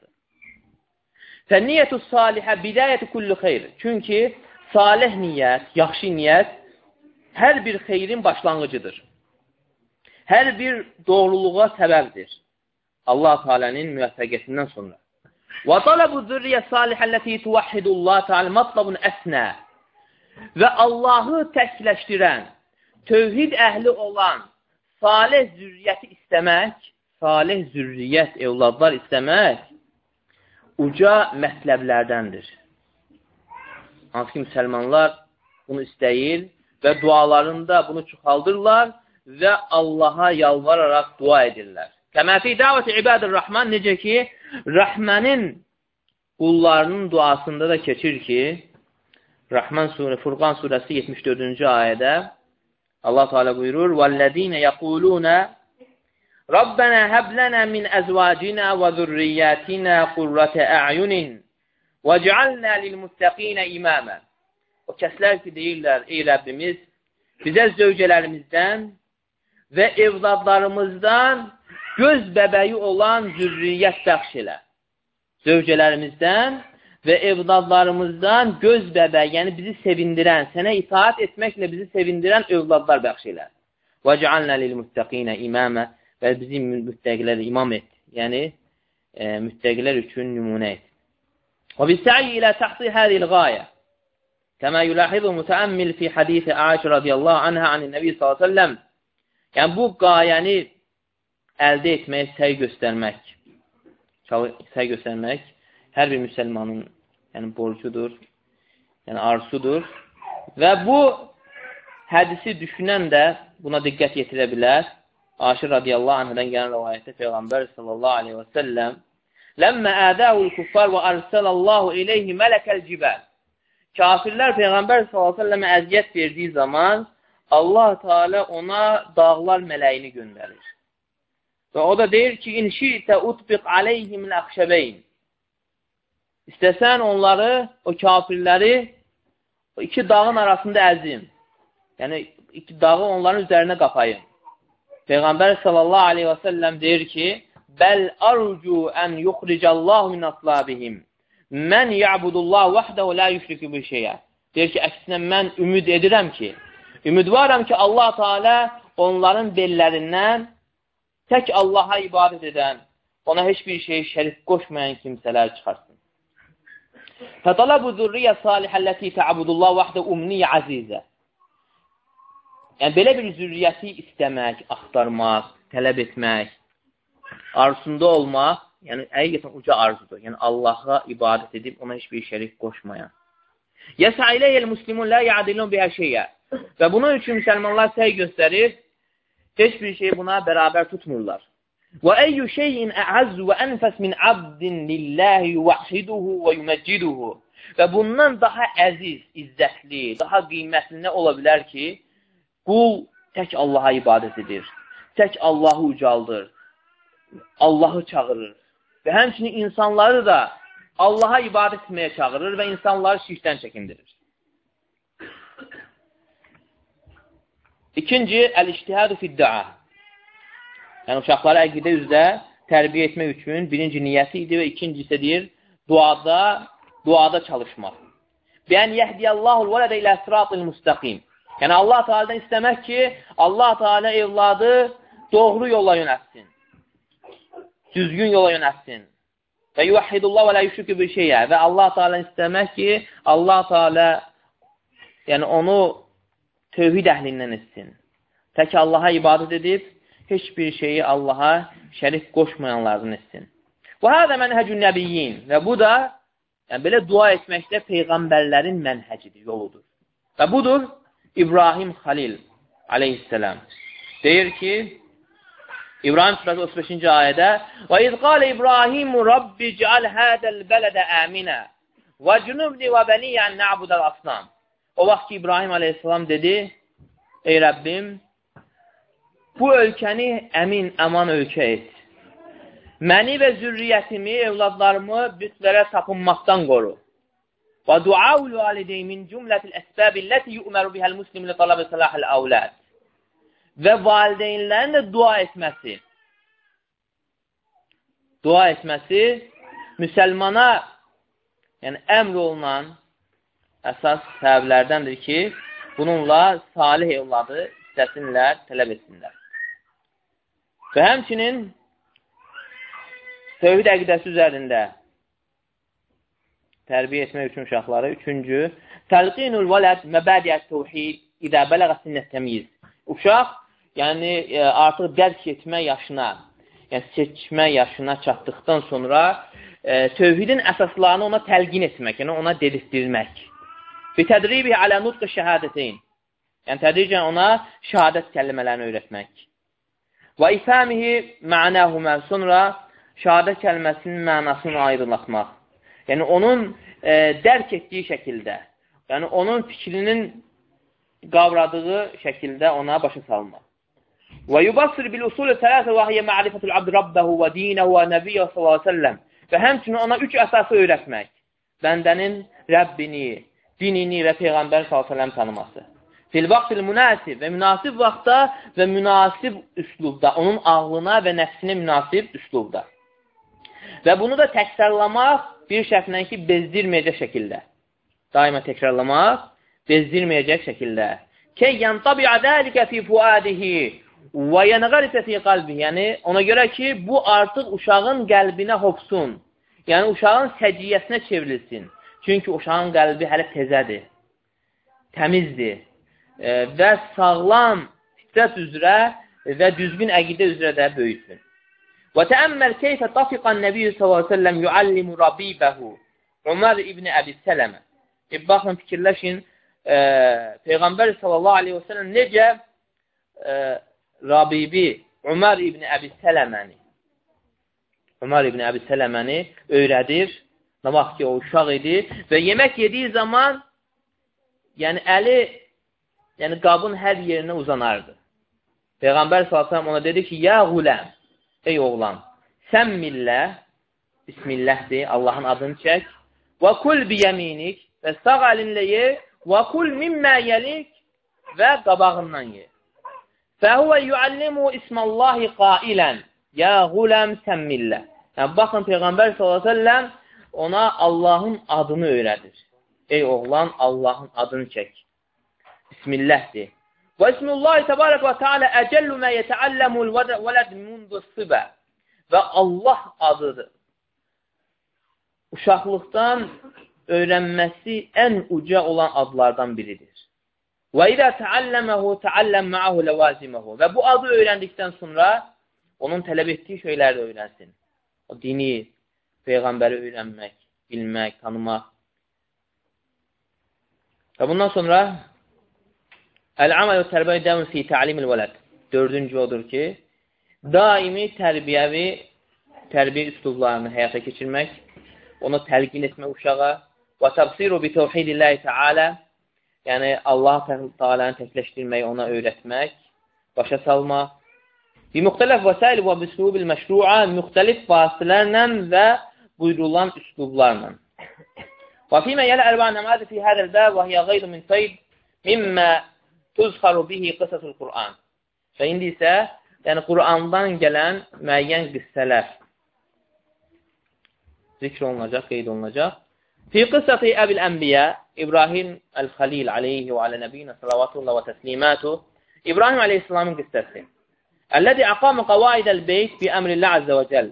Fəniyyətü salihə bidayəti kullu xeyr. Çünki salih niyyət, yaxşı niyyət hər bir xeyrin başlanğıcıdır. Hər bir doğruluğa səbəbdir. Allah Teala'nın müvəffəqiyyətindən sonra. Və talabu zürriyə salihəlləti tuvahhidullah Teala matlabun əsnə və Allahı təkləşdirən, tövhid əhli olan salih zürriyyəti istəmək, salih zürriyyət, evladlar istəmək uca mətləblərdəndir. Hansı ki, müsəlmanlar bunu istəyir və dualarında bunu çoxaldırlar və Allaha yalvararaq dua edirlər. Kəməfi davəti ibadır Rahman necə ki, Rəhmənin qullarının duasında da keçir ki, Rəhman surə, Furqan surəsi 74-cü ayədə Allah Teala buyurur: "Vəllezine yəquluna Rabbənə həblənə min əzvacinə və zürriyyətinə qurratə ə'yunin və cəalnə lilmuttəqinə imamə. O kəslər ki, deyirlər, ey Rəbbimiz, bizə zövcələrimizdən və evladlarımızdan göz bəbəyi olan zürriyyət bəxş elə. Zövcələrimizdən və evladlarımızdan göz bəbəyi, yəni bizi sevindirən, sənə itaat etməklə bizi sevindirən övladlar bəxş elə. Və cəalnə lilmuttəqinə imamə və bizi müttəqilərə imam et. Yəni, e, müttəqilər üçün nümunə et. Və bisəyi ilə təxsi hədil qayə. Kəmə yulahizu mütəəmmil fi hədisi Aişə radiyallahu anhə anin Nəbi s.ə.v. Yəni, bu qayəni əldə etməyə səy göstərmək, səy göstərmək hər bir müsəlmanın yəni, borcudur, yəni arzusudur. Və bu hədisi düşünən də buna diqqət yetirə bilər. Aşir radiyallahu anhədən gələn rəvayətdə Peyğəmbər sallallahu aleyhi və səlləm Ləmmə ədəul kuffar və arsəlallahu ileyhi mələkəl cibər Kafirlər Peyğəmbər s.ə.və əziyyət verdiyi zaman Allah Teala ona dağlar mələyini göndərir. Və o da deyir ki, inşi'tə utbiq aleyhimin əxşəbəyin. İstəsən onları, o kafirləri o iki dağın arasında əzim. Yəni, iki dağı onların üzərinə qapayım. Peyğəmbər sallallahu aleyhi və səlləm deyir ki, Bəl arcu ən yuxricəllahu min aslabihim. Mən ya'budullah vəhdəhu la yüşrikü bir şeyə. Deyir ki, əksinə mən ümid edirəm ki, ümidvaram ki, Allah Teala onların bellərindən tək Allaha ibadət edən, ona heç bir şey şərif qoşmayan kimsələr çıxarsın. Fətalabu zürriyə salihəlləti təabudullah vahdə umniyə azizə. Yəni, belə bir zürriyyəti istəmək, axtarmaq, tələb etmək, arzusunda olmaq, yəni həqiqətən uca arzudur. Yəni Allaha ibadət edib ona heç bir şərik qoşmayan. Yəsə iləyəl muslimun la ya'dilun bihə şeyə. Və bunun üçün müsəlmanlar səy göstərir, heç bir şey buna bərabər tutmurlar. Və eyyü şeyin əəzzu və ənfəs min abdin lillahi yuvahhiduhu və yuməcciduhu. Və bundan daha əziz, izzətli, daha qiymətli nə ola bilər ki, qul tək Allaha ibadət edir, tək Allahı ucaldır, Allahı çağırır və həmçinin insanları da Allaha ibadət etməyə çağırır və insanları şirkdən çəkindirir. İkinci, əl-iştihadu fid-dua. Yəni, uşaqları əqidə üzrə tərbiyə etmək üçün birinci niyyəti idi və ikinci isə deyir, duada, duada çalışmaq. Bəyən yəhdiyəllahul vələdə ilə sıratil müstəqim. Yəni, Allah Teala'dan istəmək ki, Allah Teala evladı doğru yola yönətsin. Düzgün yola yönətsin. Və yuvəhidullah və lə yüşrükü bir şeyə. Və Allah Teala istəmək ki, Allah Teala yəni onu tövhid əhlindən etsin. Tək Allaha ibadət edib, heç bir şeyi Allaha şərif qoşmayanlardan etsin. Və hədə mənhəcün nəbiyyin və bu da yəni, belə dua etməkdə Peyğəmbərlərin mənhəcidir, yoludur. Və budur İbrahim Xalil aleyhisselam. Deyir ki, İbrahim surəsi 35-ci ayədə Və iz qalə İbrahimu Rabbi cəal hədəl bələdə əminə və cünubni və bəniyyən nə'budəl asnam O vaxt ki, İbrahim aleyhissalam dedi, Ey Rəbbim, bu ölkəni əmin, əman ölkə et. Məni və zürriyyətimi, evladlarımı bütlərə tapınmaqdan qoru. Və duaul valideymin cümlətil əsbəbi ləti yu'məru bihəl muslim li talabi salahil avlad. Və valideynlərin də dua etməsi. Dua etməsi müsəlmana yəni əmr olunan əsas səbəblərdəndir ki, bununla salih evladı istəsinlər, tələb etsinlər. Və həmçinin tövhid əqidəsi üzərində tərbiyə etmək üçün uşaqları. Üçüncü, təlqinul vələd məbədiyyət tövhid idə bələğə sinnət təmiz. Uşaq, yəni e, artıq dərk etmə yaşına, yəni seçmə yaşına çatdıqdan sonra e, tövhidin əsaslarını ona təlqin etmək, yəni ona dedirtdirmək. Bitədribi alə nutqı şəhadəteyn. Yəni, tədricən ona şəhadət kəlimələrini öyrətmək. Və ifəmihi mənəhumə sonra şəhadət kəlməsinin mənasını ayrılatmaq. Yəni, onun e, dərk etdiyi şəkildə, yəni onun fikrinin qavradığı şəkildə ona başa salmaq. Və yubassir bil usulü sələsə və hiyə ma'rifətul abd rabbəhu və dinəhu və nəbiyyə sallallahu sellem. Və həmçinin ona üç əsası öyrətmək. Bəndənin Rəbbini, dinini və Peyğəmbər s.ə.v tanıması. Fil vaxtil münasib və münasib vaxtda və münasib üslubda, onun ağlına və nəfsinə münasib üslubda. Və bunu da təkrarlamaq bir şərtlə ki, bezdirməyəcək şəkildə. Daima təkrarlamaq, bezdirməyəcək şəkildə. Key yantabi'a dəlikə fi fuadihi və yənqərisə fi qalbi. Yəni, ona görə ki, bu artıq uşağın qəlbinə hopsun. Yəni, uşağın səciyyəsinə çevrilsin. Çünki uşağın qəlbi hələ təzədir, təmizdir e, və sağlam fitrət üzrə və düzgün əqidə üzrə də böyüsün. Və təəmməl keyfə tafiqan Nəbiyyü s.ə.v yuallimu rabibəhu Ömər ibn Əbi Sələmə. E, baxın, fikirləşin, e, sallallahu aleyhi və sələm necə e, Rabibi Ömər ibn Əbi Sələməni Ömər ibn Əbi Sələməni öyrədir. Nə vaxt ki, o uşaq idi və yemək yediyi zaman yəni əli yəni qabın hər yerinə uzanardı. Peyğəmbər s.ə.v ona dedi ki, Ya quləm, ey oğlan, sən millə, Bismillahdir, Allahın adını çək, və kul biyəminik və sağ əlinlə ye, və kul mimmə yelik və qabağından ye. Fəhuvə yuallimu ismallahi qailən, Ya quləm səmmillə. Yəni, baxın, Peyğəmbər s.ə.v ona Allahın adını öyrədir. Ey oğlan, Allahın adını çək. Bismillahdir. Və ismullahi təbarək və teala əcəllu mə yətəalləmul vələd mundu sıbə. Və Allah adıdır. Uşaqlıqdan öyrənməsi ən uca olan adlardan biridir. Və idə təalləməhu təalləm məəhu ləvaziməhu. Və bu adı öyrəndikdən sonra onun tələb etdiyi şeyləri də öyrənsin. O dini, Peyğəmbəri öyrənmək, bilmək, tanımaq. Və bundan sonra Əl-əməl və tərbiyə dəvun fi təlimil vələd. Dördüncü odur ki, daimi tərbiyəvi tərbiyə üslublarını həyata keçirmək, onu təlqin etmək uşağa və təbsiru bi təvhidilləhi təalə, yəni Allah Teala'nı təkləşdirməyi ona öyrətmək, başa salmaq, bi müxtələf vəsail və üslubil məşru'a müxtəlif vasitələrlə və buyurulan üslublarla. Və fīmə yələ əlvan nəmədi fi hədəl bəb və hiyə qeydu min sayd mimmə tuzxaru bihi qısasul Qur'an. Və indi isə yəni Qur'andan gələn müəyyən qissələr zikr olunacaq, qeyd olunacaq. Fi qıssati Əbil Ənbiyə İbrahim Əl-Xalil aleyhi və alə nəbiyinə salavatullah və təslimatuh İbrahim aleyhissalamın qissəsi. Əlləzi əqamə qavaidəl beyt bi əmrillə əzzə və cəl.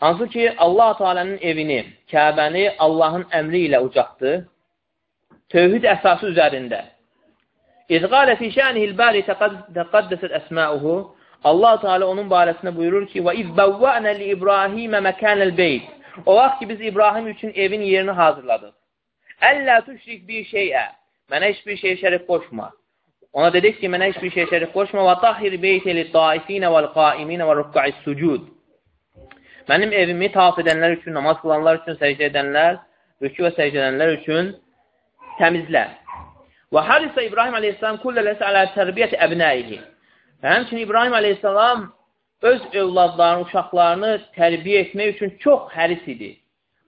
Hansı ki, Allah Teala'nın evini, Kəbəni Allahın əmri ilə ucaqdı, tövhid əsası üzərində. İz qalə fi şənihil bəri təqaddəsət əsmauhu Allah Teala onun barəsində buyurur ki: "Və iz bawwa'na li İbrahimə məkanəl beyt." O vaxt ki biz İbrahim üçün evin yerini hazırladıq. Əllə tüşrik bir şeyə. Mənə heç bir şey şərik qoşma. Ona dedik ki, mənə heç bir şey şərik qoşma və tahir beyti lit-taifinə vəl-qaiminə və rük'a'is sucud. Mənim evimi tavaf edənlər üçün, namaz qılanlar üçün, səcdə edənlər, rükü və səcdə edənlər üçün təmizlə. Və harisə İbrahim aleyhissalam kullələsə alə tərbiyyət əbnəyihi. Və həmçinin İbrahim aleyhissalam öz övladlarını, uşaqlarını tərbiyə etmək üçün çox həris idi.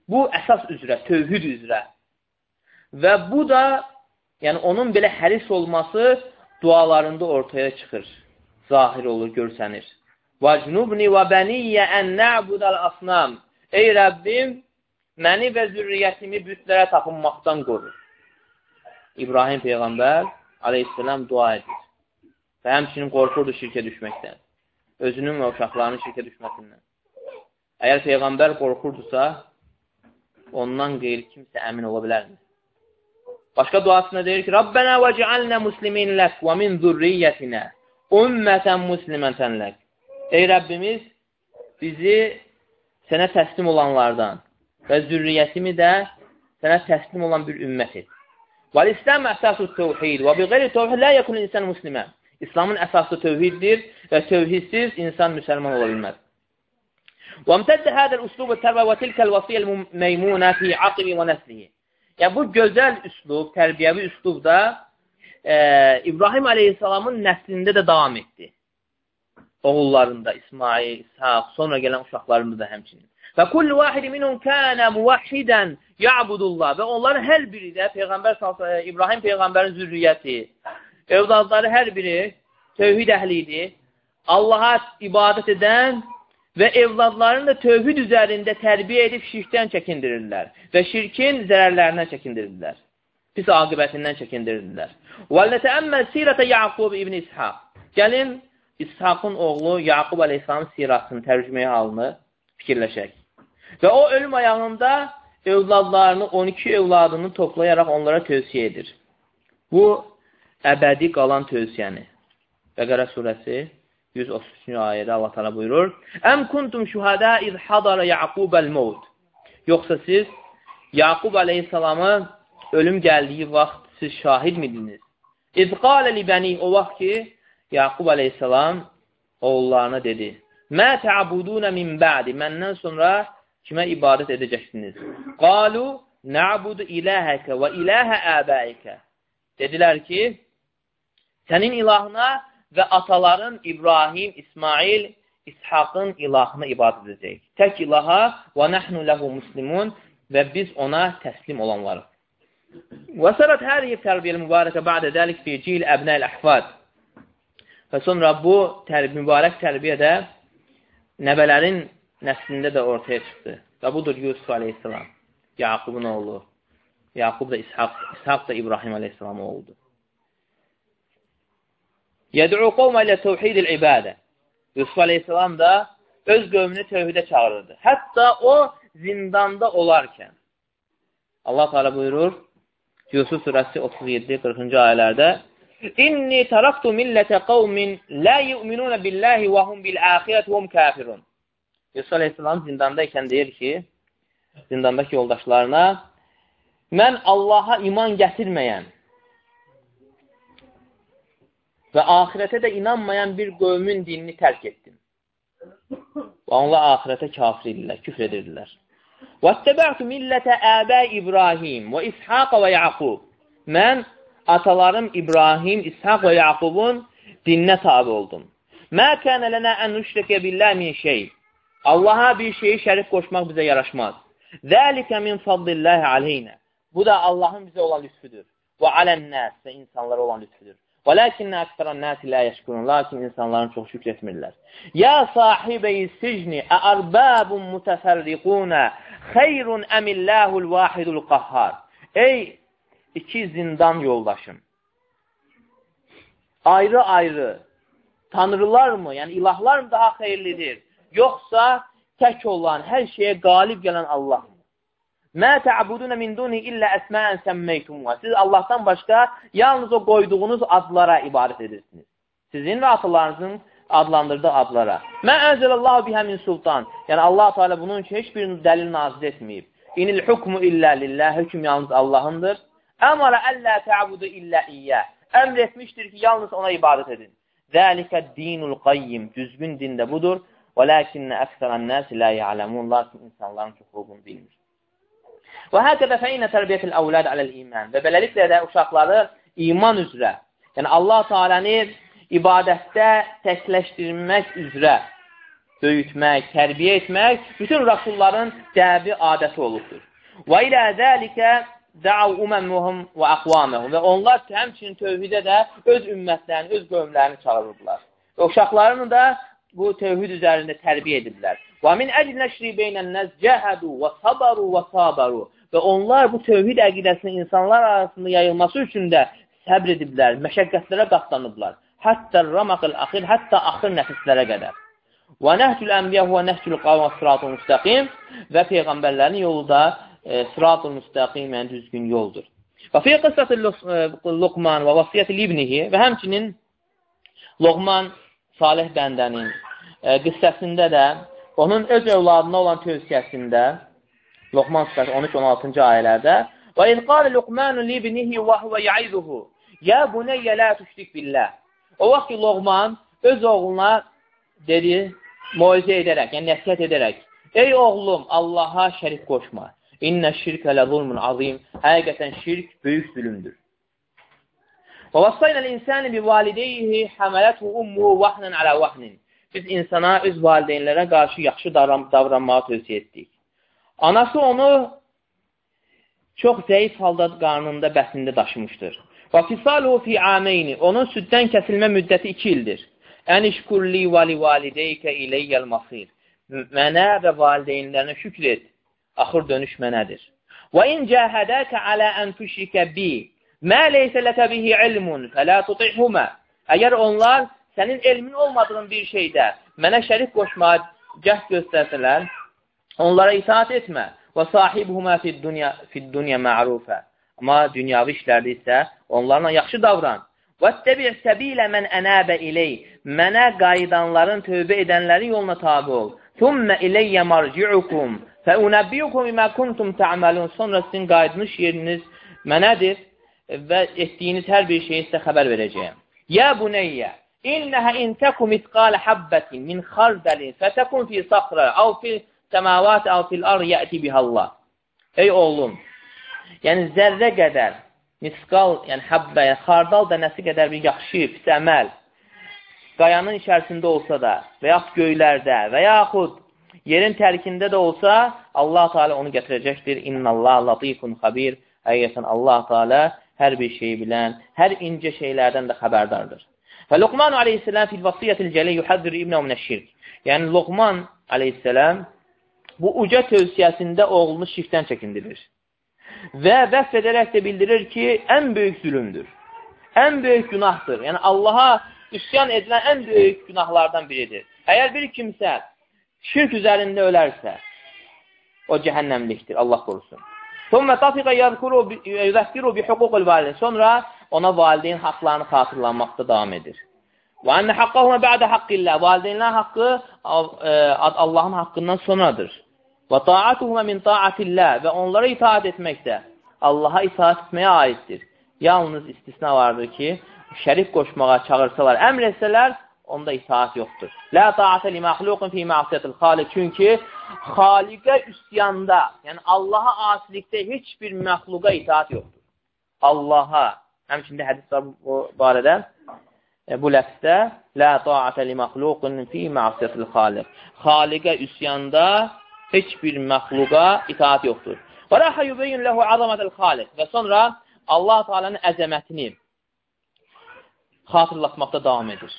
Bu, əsas üzrə, tövhid üzrə. Və bu da, yəni onun belə həris olması dualarında ortaya çıxır. Zahir olur, görsənir. وَجْنُبْنِ وَبَنِيَّ أَنْ نَعْبُدَ الْأَصْنَامِ Ey Rəbbim, məni və zürriyyətimi bütlərə tapınmaqdan qorur. İbrahim Peyğəmbər aleyhissalam dua edir. Və həmçinin qorxurdu şirkə düşməkdən. Özünün və uşaqlarının şirkə düşməsindən. Əgər Peyğəmbər qorxurdusa, ondan qeyri kimsə əmin ola bilərmi? Başqa duasında deyir ki, Rabbənə və cealnə muslimin lək və min zürriyyətinə ümmətən muslimətən lək. Ey Rəbbimiz, bizi sənə təslim olanlardan və zürriyyətimi də sənə təslim olan bir ümmət et. Vəl-İslam əsasu tövhid və bi qeyri tövhid la yekun insan muslimə. İslamın əsası tövhiddir və tövhidsiz insan müsəlman ola bilməz. وامتد هذا الأسلوب التربوي وتلك الوصية الميمونة في عقب ونسله. Yəni, bu gözəl üslub, tərbiyəvi üslub da e, İbrahim Aleyhisselamın nəslində də davam etdi. Oğullarında İsmail, İshaq, sonra gələn uşaqlarında da həmçinin. Və kullu vahidi minhum kana muvahhidan ya'budullah. Və onların hər biri də Peyğəmbər sallallahu İbrahim peyğəmbərin zürriyyəti, övladları hər biri tövhid əhli idi. Allaha ibadət edən və evladlarını da tövhid üzərində tərbiyə edib şirkdən çəkindirirlər və şirkin zərərlərindən çəkindirirlər. Pis aqibətindən çəkindirirlər. وَلَّتَأَمَّلْ سِيرَةَ يَعْقُوب ibn İshaq. Gəlin, İshaqın oğlu Yaqub əleyhissalamın sirasını, tərcüməyə halını fikirləşək. Və o ölüm ayağında övladlarını, 12 övladını toplayaraq onlara tövsiyə edir. Bu, əbədi qalan tövsiyəni. Bəqərə surəsi 133-cü ayədə Allah təala buyurur: "Əm kuntum şuhada iz hadara Yaqubul maut." Yoxsa siz Yaqub əleyhissalamı ölüm gəldiyi vaxt siz şahid midiniz? İz qalə li bəni o vaxt ki, Yaqub əleyhissalam oğullarına dedi, Mə tə'budunə min bə'di, məndən sonra kimə ibadət edəcəksiniz? Qalu, nə'budu iləhəkə və iləhə əbəikə. Dedilər ki, sənin ilahına və ataların İbrahim, İsmail, İshaqın ilahına ibadət edəcək. Tək ilaha və nəhnu ləhu muslimun və biz ona təslim olanlarıq. وصلت هذه التربية المباركة بعد ذلك في جيل أبناء الأحفاد. Və sonra bu tərbiyə, mübarək tərbiyə də nəbələrin nəslində də ortaya çıxdı. Və budur Yusuf aleyhissalam, Yaqubun oğlu. Yaqub da İshaq, İshaq da İbrahim aleyhissalam oğludur. Yəd'u qovmə ilə təvhid-il ibadə. Yusuf aleyhissalam da öz qövmünü tövhidə çağırırdı. Hətta o zindanda olarkən. Allah Teala buyurur, Yusuf surəsi 37-40-cı ayələrdə İnni taraktu millətə qavmin la yu'minuna billahi və hum bil axirət hum kafirun. Yusuf Aleyhisselam zindanda ikən deyir ki, zindandakı yoldaşlarına mən Allaha iman gətirməyən və ahirətə də inanmayan bir qövmün dinini tərk etdim. Və onlar ahirətə kafir edirlər, küfr edirdilər. وَاتَّبَعْتُ مِلَّةَ əbə İbrahim və İshaq və Yaqub. Mən atalarım İbrahim, İshaq və Yaqubun dininə tabi oldum. Mə kənə lənə ən nüşrikə billah min şey. Allaha bir şeyi şərik qoşmaq bizə yaraşmaz. Zəlikə min fadlillahi aleyhinə. Bu da Allahın bizə olan lütfüdür. Və alənnəs və insanlara olan lütfüdür. Və lakinnə əksərən nəsi lə yəşkurun. Lakin insanların çox şükr etmirlər. Ya sahibəyi sicni əərbabun mütəfərriqunə xeyrun əmilləhul vahidul qahhar. Ey iki zindan yoldaşım. Ayrı-ayrı tanrılar mı, yəni ilahlar mı daha xeyirlidir? Yoxsa tək olan, hər şeyə qalib gələn Allah? Mə tə'budunə min duni illə əsmən səmmeytumğa. Siz Allahdan başqa yalnız o qoyduğunuz adlara ibadət edirsiniz. Sizin və atalarınızın adlandırdığı adlara. Mə ənzəlallahu bihə min sultan. Yəni Allah Teala bunun üçün heç bir dəlil nazil etməyib. İnil hukmu illə lillah. Hökm yalnız Allahındır. Əmara əllə tə'budu illə iyyə. Əmr etmişdir ki, yalnız ona ibadət edin. Zəlikə dinul qayyim. Düzgün din də budur. Və lakinnə əksərən nəsi lə ya'ləmun. Lakin insanların çoxluğunu bilmir. Və həkədə fəinə tərbiyyətil əvləd aləl iman. Və beləliklə də uşaqları iman üzrə, yəni Allah Teala'nı ibadətdə təkləşdirmək üzrə böyütmək, tərbiyə etmək bütün rəsulların dəbi adəti olubdur. Və ilə zəlikə də'u uməmuhum və əqvaməhum və onlar həmçinin tövhidə də öz ümmətlərini, öz qövmlərini çağırırdılar. Və uşaqlarını da bu tövhid üzərində tərbiyə ediblər. Və min əcl nəşri beynən nəz cəhədu və sabaru və sabaru və onlar bu tövhid əqidəsini insanlar arasında yayılması üçün də səbr ediblər, məşəqqətlərə qatlanıblar. Hətta ramaqıl axir, hətta axır nəfislərə qədər. Və nəhcül ənbiyə huvə nəhcül qavmə sıratul müstəqim və Peyğəmbərlərin yolu da e, sıratul müstəqim, yəni düzgün yoldur. Və fi qıssatı e, Luqman və vasiyyəti ibnihi və həmçinin Luqman Salih bəndənin e, qıssəsində də onun öz övladına olan tövsiyəsində Loqman surəsi 13-16-cı ayələrdə Və iz qala Luqmanu li ibnihi və huve ya'izuhu Ya bunayya la tüşrik billah. O vaxt ki Loqman öz oğluna dedi, moizə edərək, yəni nəsihət edərək, Ey oğlum, Allaha şərik qoşma. İnnə şirkə lə zulmun azim. Həqiqətən şirk böyük zülümdür. L-insani bi valideyhi həmələtu ummu vahnan alə vahnin. Biz insana, öz valideynlərə qarşı yaxşı davranmağı tövsiyə etdik. Anası onu çox zəif halda qarnında, bətnində daşımışdır. Fisaluhu fi ameyni. Onun süddən kəsilmə müddəti 2 ildir. Ənişkulli və li valideykə iləyyəl masir. Mənə və valideynlərinə şükr et. Axır dönüş mənədir. İn cəhədəkə alə ən tüşrikə bi mə leysə ləkə bihi ilmun fələ tutihumə. Əgər onlar sənin elmin olmadığın bir şeydə mənə şərik qoşmağa cəhd göstərsələr, Onlara itaat etmə. Və sahibuhuma fid-dunya fid-dunya ma'rufa. Amma dünyavi işlərdə isə onlarla yaxşı davran. Vəttəbi' səbilə mən ənəbə iley. Mənə qayıdanların, tövbə edənlərin yoluna tabi ol. Thumma ileyyə marci'ukum fəunəbbiyukum bimə kuntum ta'malun. Sonra sizin qayıdmış yeriniz mənədir və etdiyiniz hər bir şeyi sizə xəbər verəcəyəm. Yə buneyyə, innəhə intəku mitqalə həbbətin min xardəlin fətəkun fi saxrə, av fi səməvat, av fil ar yəti bihallah. Ey oğlum, yəni zərrə qədər, misqal, yəni həbbə, yəni xardal dənəsi qədər bir yaxşı, pis əməl, qayanın içərisində olsa da və yaxud göylərdə və yaxud yerin tərkində də olsa, Allah Teala onu gətirəcəkdir. İnnallah latifun xabir. Həqiqətən Allah Teala hər bir şeyi bilən, hər incə şeylərdən də xəbərdardır. Və Luqman aleyhissalam fil vasiyyətil cələ yuhaddir ibnə minəşşirk. Yəni Luqman aleyhissalam bu uca tövsiyəsində oğlunu şirkdən çəkindirir. Və vəf edərək də bildirir ki, ən böyük zülümdür. Ən böyük günahdır. Yəni Allaha üsyan edilən ən böyük günahlardan biridir. Əgər bir kimsə şirk üzərində ölərsə, o cəhənnəmlikdir, Allah qorusun. Sonra tafiqə yəzkiru bi hüququl valideyn. Sonra ona valideyn haqlarını xatırlanmaqda davam edir. Və ənə haqqahuma bə'də haqqillah. Valideynlərin haqqı e, Allahın haqqından sonradır. Və taatuhuma min taatillah və onlara itaat etmək də Allaha itaat etməyə aiddir. Yalnız istisna vardır ki, şərik qoşmağa çağırsalar, əmr etsələr, onda itaat yoxdur. La ta'atə li məxluqun fi ma'siyyətil xaliq. Çünki xaliqə üsyanda, yəni Allaha asilikdə heç bir məxluqa itaat yoxdur. Allaha, həmçində hədis var bu barədə, e, bu ləfsdə la ta'atə li məxluqun fi ma'siyyətil xaliq. Xaliqə üsyanda heç bir məxluqa itaat yoxdur. Və rəhə yubeyin ləhu azamətəl xaliq. Və sonra Allah Teala'nın əzəmətini xatırlatmaqda davam edir.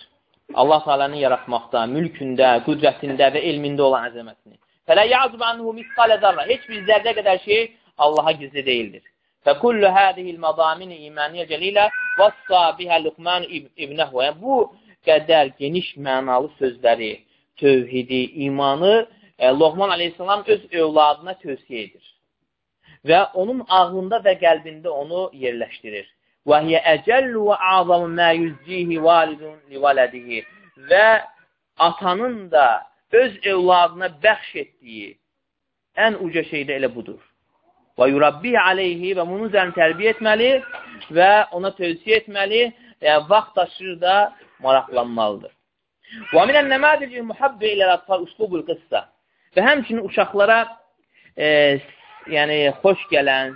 Allah Teala'nın yaratmaqda, mülkündə, qüdrətində və elmində olan əzəmətini. Fələ ya'zub anhu misqalə zarra. Heç bir zərrə qədər şey Allaha gizli deyildir. Fəkullu hədihil mədamini imaniyə cəlilə vəssa bihə Luqman ibnəhu. Yəni, bu qədər geniş mənalı sözləri, tövhidi, imanı e, Loğman aleyhissalam öz övladına tövsiyə edir. Və onun ağlında və qəlbində onu yerləşdirir. Və azamu mə yüzcihi validun li vələdihi və atanın da öz evladına bəxş etdiyi ən uca şey də elə budur. Və yurabbihi aleyhi və bunu üzərini tərbiyə etməli və ona tövsiyə etməli və vaxt aşır da maraqlanmalıdır. Və minən nəmədici muhabbə ilə atfal uslubul qıssa və həmçinin uşaqlara e, yəni xoş gələn,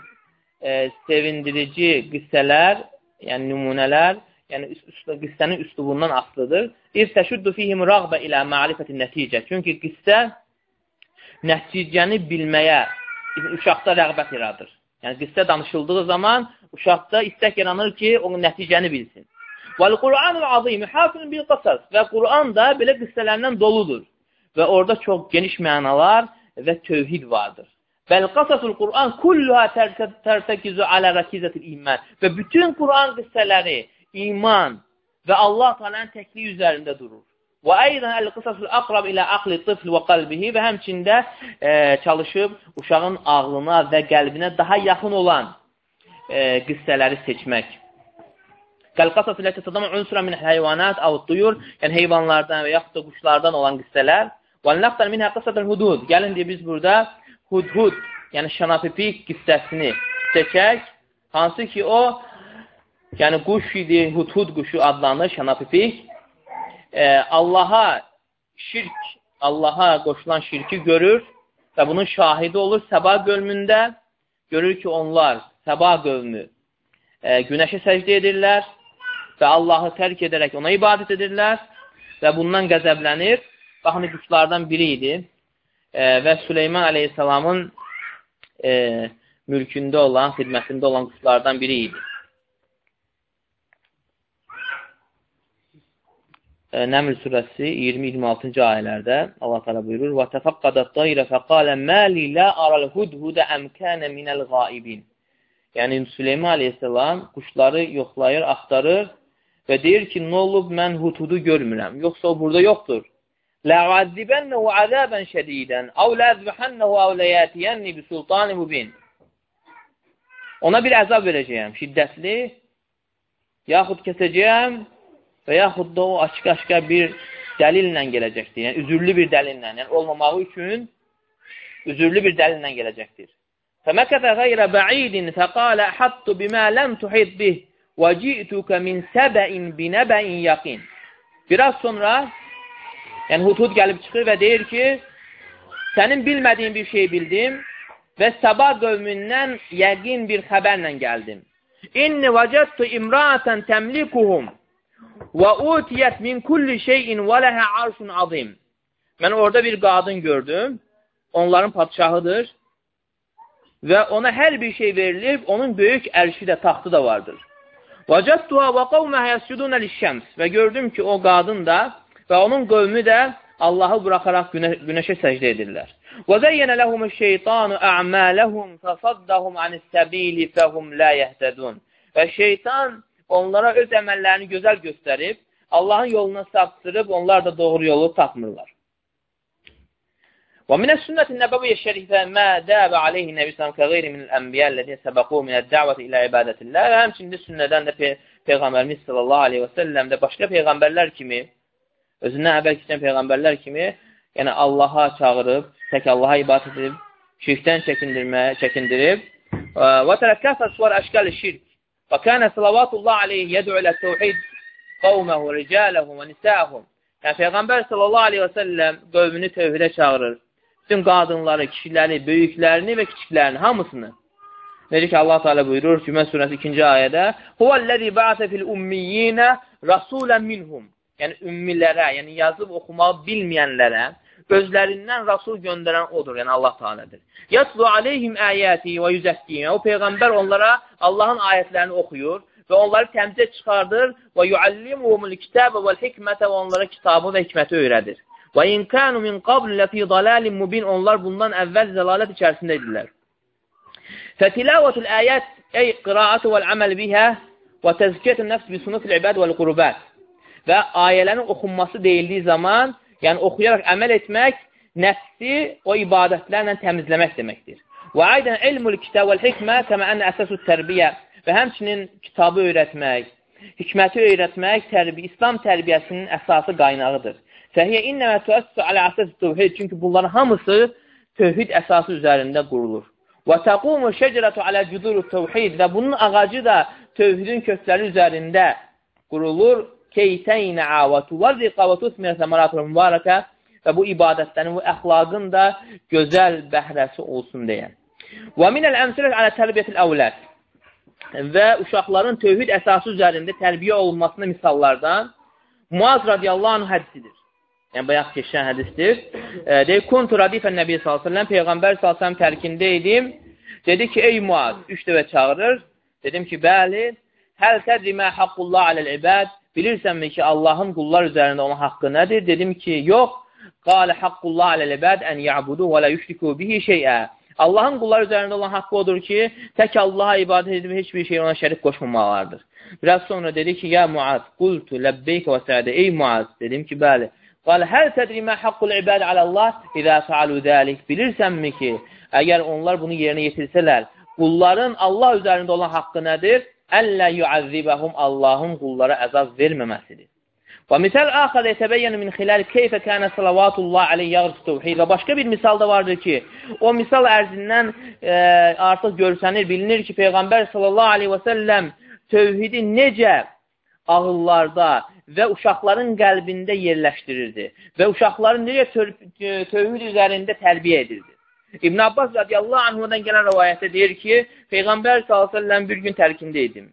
sevindirici qissələr, yəni nümunələr, yəni qissənin üslubundan asılıdır. İr təşuddu fihim rəğbə ilə ma'rifəti nəticə. Çünki qissə nəticəni bilməyə uşaqda rəğbət yaradır. Yəni qissə danışıldığı zaman uşaqda istək yaranır ki, onun nəticəni bilsin. Vəl-Qur'anul azim hafizun bil qasas və Qur'an da belə qissələrdən doludur. Və orada çox geniş mənalar və tövhid vardır. Bəl qasasul Qur'an kulluha tərtəkizu alə rəkizətil iman. Və bütün Qur'an qissələri iman və Allah Taala'nın təkliyi üzərində durur. Və aydan el-qisasul aqrab ilə aqli tifl və qalbihi və həmçində e, çalışıb uşağın ağlına və qəlbinə daha yaxın olan e, qissələri seçmək. Qəlqasas ilə təsədəmə ünsürə min heyvanat əv tuyur, yəni heyvanlardan və yaxud da quşlardan olan qissələr. Və nəqdən minhə qıssatul hudud. Gəlin deyə biz burada hudhud, yəni şanapipik qissəsini çəkək, hansı ki o, yəni quş idi, hudhud quşu adlanır, şanapipik, e, Allaha şirk, Allaha qoşulan şirki görür və bunun şahidi olur Səba qövmündə, görür ki, onlar, Səba qövmü, e, günəşə səcdə edirlər və Allahı tərk edərək ona ibadət edirlər və bundan qəzəblənir. Baxın, quşlardan biri idi və Süleyman əleyhissalamın e, mülkündə olan, xidmətində olan quşlardan biri idi. E, Nəml surəsi 20-26-cı ayələrdə Allah təala buyurur: "Və təfəqqadat tayra fəqalə məli la aral hudhuda am kana minəl ghaibin." Yəni Süleyman əleyhissalam quşları yoxlayır, axtarır və deyir ki, nə olub mən hudhudu görmürəm. Yoxsa o burada yoxdur. لَعَذِّبَنَّهُ عَذَابًا شَدِيدًا اَوْ لَاذْبَحَنَّهُ اَوْ لَيَاتِيَنِّ بِسُلْطَانِ مُبِينٍ Ona bir əzab verəcəyəm, şiddətli, yaxud kəsəcəyəm və yaxud da o açıq-açıq bir dəlillə gələcəkdir. Yəni, üzürlü bir dəlillə, yəni olmamağı üçün üzürlü bir dəlillə gələcəkdir. فَمَكَثَ غَيْرَ بَعِيدٍ فَقَالَ أَحَطُّ بِمَا لَمْ تُحِطْ بِهِ وَجِئْتُكَ مِنْ سَبَئٍ بِنَبَئٍ يَقِينٍ Biraz sonra yəni Hudhud gəlib çıxır və deyir ki, sənin bilmədiyin bir şey bildim və Səba qövmündən yəqin bir xəbərlə gəldim. İnni vəcədtu imra'atan təmlikuhum və utiyət min kulli şeyin və ləhə arşun azim. Mən orada bir qadın gördüm, onların padşahıdır və ona hər bir şey verilib, onun böyük ərşi də, taxtı da vardır. Vəcədtuha və qavməhə yəscudunə lişşəms və gördüm ki, o qadın da və onun qövmü də Allahı buraxaraq günə, günəşə səcdə edirlər. وَزَيَّنَ لَهُمُ الشَّيْطَانُ أَعْمَالَهُمْ فَصَدَّهُمْ عَنِ السَّبِيلِ فَهُمْ لَا يَهْتَدُونَ Və şeytan onlara öz əməllərini gözəl göstərib, Allahın yoluna saptırıb, onlar da doğru yolu tapmırlar. ومن السنة النبوية الشريفة ما داب عليه النبي صلى الله عليه وسلم كغير من الأنبياء الذين سبقوه من الدعوة إلى عبادة الله və həmçində sünnədən də Pey Peyğəmbərimiz sallallahu aleyhi və səlləm də başqa peyğəmbərlər kimi, özündən əvvəl keçən peyğəmbərlər kimi, yəni Allaha çağırıb, tək Allaha ibadət edib, şirkdən çəkindirməyə, çəkindirib. Və tərəkkəfə suvar əşkəl şirk. Və kənə salavatullah aleyhi yəd'u ilə təvhid qavməhu, ricaləhu və nisəhum Yəni, Peyğəmbər sallallahu aleyhi və səlləm qövmünü tövhidə çağırır. Bütün qadınları, kişiləri, böyüklərini və kiçiklərini, hamısını. Necə ki, Allah Teala buyurur Cümə surəsi 2-ci ayədə Huvəl-ləzi ba'sə fil ummiyyinə rasulən minhum Yəni, ümmilərə, yəni yazıb oxumağı bilməyənlərə özlərindən rasul göndərən odur, yəni Allah Teala'dır. Yatlu aleyhim əyəti və yüzəkkiyyə O Peyğəmbər onlara Allahın ayətlərini oxuyur və onları təmizə çıxardır və yuallimuhumul kitəbə vəl hikmətə və onlara kitabı və hikməti öyrədir. Və in kanu min qabl lafi dalalin mubin onlar bundan əvvəl zəlalət içərisində idilər. Fətilavetul ayət ey qiraatu vel amal biha və təzkiyetun nəfs bi sunufil ibad vel qurbat. Və ayələrin oxunması deyildiyi zaman, yəni oxuyaraq əməl etmək nəfsi o ibadətlərlə təmizləmək deməkdir. Və aydən ilmul kitab vəl hikmə kəmə ənə əsasut tərbiyə və həmçinin kitabı öyrətmək, hikməti öyrətmək tərbiyə, İslam tərbiyəsinin əsası qaynağıdır. Fəhiyyə innəmə tuəssü alə əsas tövhid. Çünki bunların hamısı tövhid əsası üzərində qurulur. Və təqumu şəcərətu alə cüduru tövhid və bunun ağacı da tövhidin kökləri üzərində qurulur. Keytəynə və tuvarriqa və tusmiyyə səmaratul mübarəkə və bu ibadətlərin, bu əxlaqın da gözəl bəhrəsi olsun deyən. Və minəl əmsilə alə tərbiyyətil əvlət və uşaqların tövhid əsası üzərində tərbiyə olunmasına misallardan Muaz radiyallahu anh hədisidir yəni bayaq keçən hədisdir. E, deyir, kuntu radifən Nəbi s.ə.v. Peyğəmbər s.ə.v. tərkində idim. Dedi ki, ey Muaz, üç dəvə çağırır. Dedim ki, bəli, həl tədri mə haqqullah aləl-ibəd. Bilirsənmi ki, Allahın qullar üzərində onun haqqı nədir? Dedim ki, yox. Qalə haqqullah aləl-ibəd ən ya'budu və lə yüşriku bihi şeyə. Allahın qullar üzərində olan haqqı odur ki, tək Allaha ibadət edib heç bir şey ona şərik qoşmamalardır. Biraz sonra dedi ki, ya Muaz, qultu ləbbeyk və sədə. Ey Muaz, dedim ki, bəli. Qal, həl tədri mə haqqul ibəd alallah idə fəalu dəlik. Bilirsənmi ki, əgər onlar bunu yerinə yetirsələr, qulların Allah üzərində olan haqqı nədir? Əllə yuəzzibəhum Allahın qullara əzab verməməsidir. Və misal axar yetəbəyyən min xilal keyfə kənə salavatullah aleyh yağrısı tevhid. Və başqa bir misal da vardır ki, o misal ərzindən e, artıq görsənir, bilinir ki, Peyğəmbər sallallahu aleyhi və səlləm tövhidi necə ağıllarda, və uşaqların qəlbində yerləşdirirdi və uşaqları necə tövhid üzərində tərbiyə edirdi. İbn Abbas radiyallahu anhudan gələn rəvayətdə deyir ki, Peyğəmbər s.ə.v bir gün tərkində idim.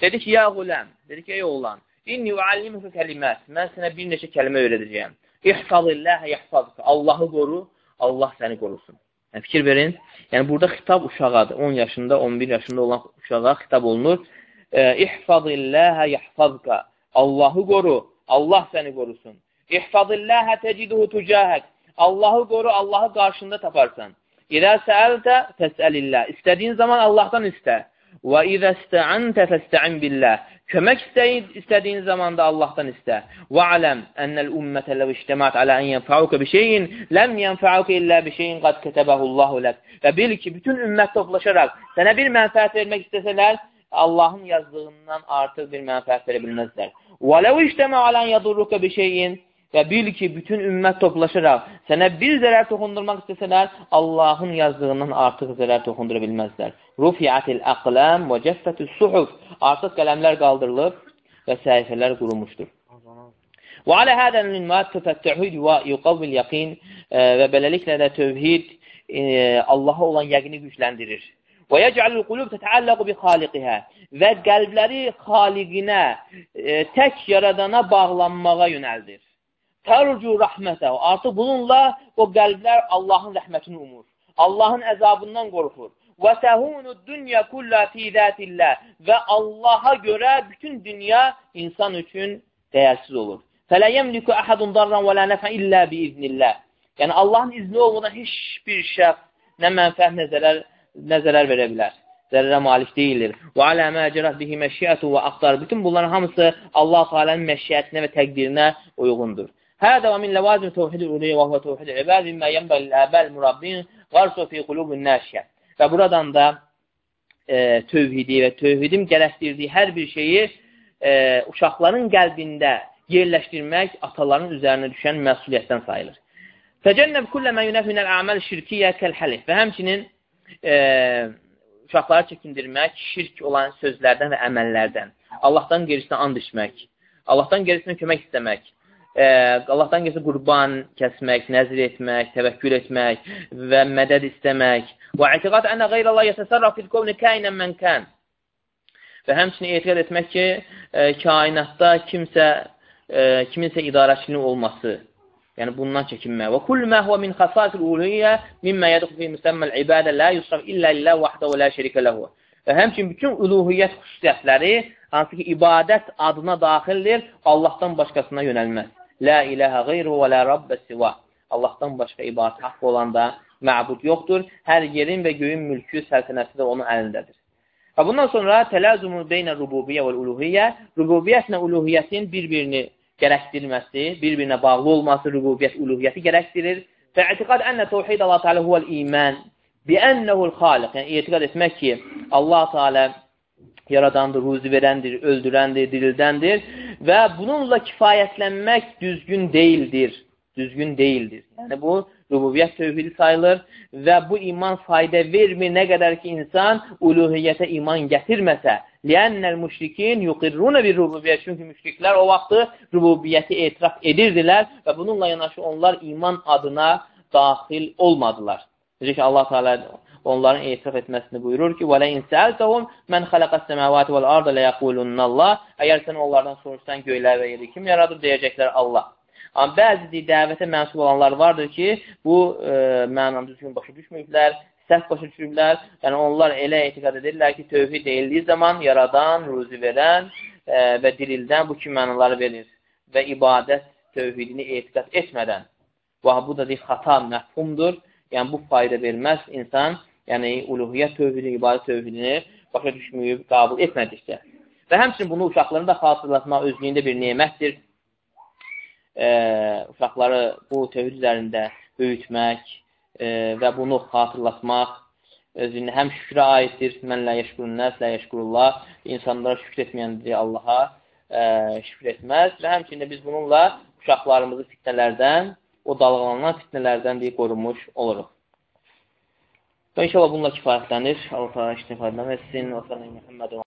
Dedi ki, ya quləm, dedi ki, ey oğlan, inni uallimuka kəlimət, mən sənə bir neçə kəlmə öyrədəcəyəm. İhfazilləhə yəhfazka, Allahı qoru, Allah səni qorusun. Yəni, fikir verin, yəni burada xitab uşağadır, 10 yaşında, 11 yaşında olan uşağa xitab olunur. İhfazilləhə yəhfazka, Allahı qoru, Allah səni qorusun. İhfazilləhə təciduhu tucahək. Allahı qoru, Allahı qarşında taparsan. İzə səəltə fəsəlillah. İstədiyin zaman Allahdan istə. Və izə istəəntə fəstəin billah. Kömək istədiyin zaman da Allahdan istə. Və aləm ənəl ümmətə ləv iştəmət alə ən yənfəuqə bir şeyin, ləm yənfəuqə illə bir şeyin qad kətəbəhullahu lək. Və bil ki, bütün ümmət toplaşaraq sənə bir mənfəət vermək istəsələr, Allahın yazdığından artıq bir mənfəət verə bilməzlər. Və ləv iştəmə alən yadurruqə bir şeyin, və bil ki, bütün ümmət toplaşaraq sənə bir zərər toxundurmaq istəsələr, Allahın yazdığından artıq zərər toxundura bilməzlər. Rufiyatil əqləm və cəffətü suhuf. Artıq qələmlər qaldırılıb və səhifələr qurumuşdur. Və alə hədəl minmat təfəttəhüd və yuqavvil yəqin və beləliklə də tövhid e, Allaha olan yəqini gücləndirir. Və yəcəlül qulub tətəalləqu bi xaliqihə və qəlbləri xaliqinə, e, tək yaradana bağlanmağa yönəldir. Tərcu rəhmətə. Artıq bununla o qəlblər Allahın rəhmətini umur. Allahın əzabından qorxur. Və təhunu dünya kullə fi zətillə. Və Allaha görə bütün dünya insan üçün dəyərsiz olur. Fələ yəmliku əhədun darran və lə nəfə illə biiznillah. Yəni, Allahın izni olmadan heç bir şəxs nə mənfəət, nə zərər, nə zərər verə bilər. Zərərə malik deyilir. Və alə məcərət bihi məşiyyətu və axtar. Bütün bunların hamısı Allah Teala'nın məşiyyətinə və təqdirinə uyğundur. Və min ləvazim təvhid-i uluyə və təvhid-i ibad mimə yənbəl əbəl murabbin qarsu fi qulubun nəşyə. Və buradan da e, tövhidi və tövhidim gərəkdirdiyi hər bir şeyi e, uşaqların qəlbində yerləşdirmək ataların üzərinə düşən məsuliyyətdən sayılır. Təcənnəb kullə mə yunəf minəl əməl şirkiyyə kəl-həlif və həmçinin e, uşaqları çəkindirmək şirk olan sözlərdən və əməllərdən. Allahdan gerisinə and içmək, Allahdan gerisinə kömək istəmək, e, Allahdan gerisinə qurban kəsmək, nəzir etmək, təvəkkül etmək və mədəd istəmək. Və etiqad ənə qeyrəllah yətəsərraf fil qovni kəynən mən kən. Və həmçinin etiqad etmək ki, e, kainatda kimsə e, kiminsə idarəçinin olması, yəni bundan çəkinmək. Və kull mə huve min xasasil uluhiyyə mimmə yədxul fi müsəmməl ibadə la yusraf illə lillah vahdə və la şərikə ləhu. Və həmçin bütün uluhiyyət xüsusiyyətləri, hansı ki, ibadət adına daxildir, Allahdan başqasına yönəlməz. La iləhə qeyru və la rabbə siva. Allahdan başqa ibadət haqqı olanda məbud yoxdur. Hər yerin və göyün mülkü, səltənəti də onun əlindədir. Və bundan sonra tələzumu beynə rububiyyə və uluhiyyə, rububiyyətlə uluhiyyətin bir-birini gərəkdirilməsi, bir-birinə bağlı olması, rububiyyət, uluhiyyəti gərəkdirir. Və etiqad ənə təvhid Allah Teala huvəl iman bi ənəhu'l xaliq. Yəni etiqad etmək ki, Allah Teala yaradandır, ruzi verəndir, öldürəndir, dirildəndir və bununla kifayətlənmək düzgün deyildir. Düzgün deyildir. Yəni bu rububiyyət tövhidi sayılır və bu iman fayda vermir nə qədər ki, insan uluhiyyətə iman gətirməsə. Liənnəl müşrikin yuqirruna bir rububiyyət. Çünki müşriklər o vaxtı rububiyyəti etiraf edirdilər və bununla yanaşı onlar iman adına daxil olmadılar. Necə ki, Allah Teala onların etiraf etməsini buyurur ki: "Və la insəltəhum men xalaqas semavati vel arda la yaqulunnallah." Əgər sən onlardan soruşsan göyləri və yeri kim yaradır, deyəcəklər Allah. Amma bəzi dəvətə mənsub olanlar vardır ki, bu e, mənanı düzgün başa düşməyiblər, səhv başa düşürlər. Yəni, onlar elə etiqad edirlər ki, tövhid deyildiyi zaman yaradan, ruzi verən e, və dirildən bu kimi mənaları verir və ibadət tövhidini etiqad etmədən. Və bu da deyil, xata məhfumdur. Yəni, bu fayda verməz insan, yəni uluhiyyət tövhidini, ibadət tövhidini başa düşməyib, qabıl etmədikcə. Və həmçinin bunu uşaqlarını da xatırlatmaq özlüyündə bir nemətdir e, uşaqları bu tövhid üzərində böyütmək e, və bunu xatırlatmaq özünə həm şükrə aiddir. Mən lə yeşkurun nəs, lə yeşkurullah. İnsanlara şükür etməyəndir Allaha e, şükür etməz və həmçində biz bununla uşaqlarımızı fitnələrdən, o dalğalanan fitnələrdən deyib qorumuş oluruq. Və inşallah bununla kifayətlənir. Allah-u Teala iştifadədən etsin. Və sallallahu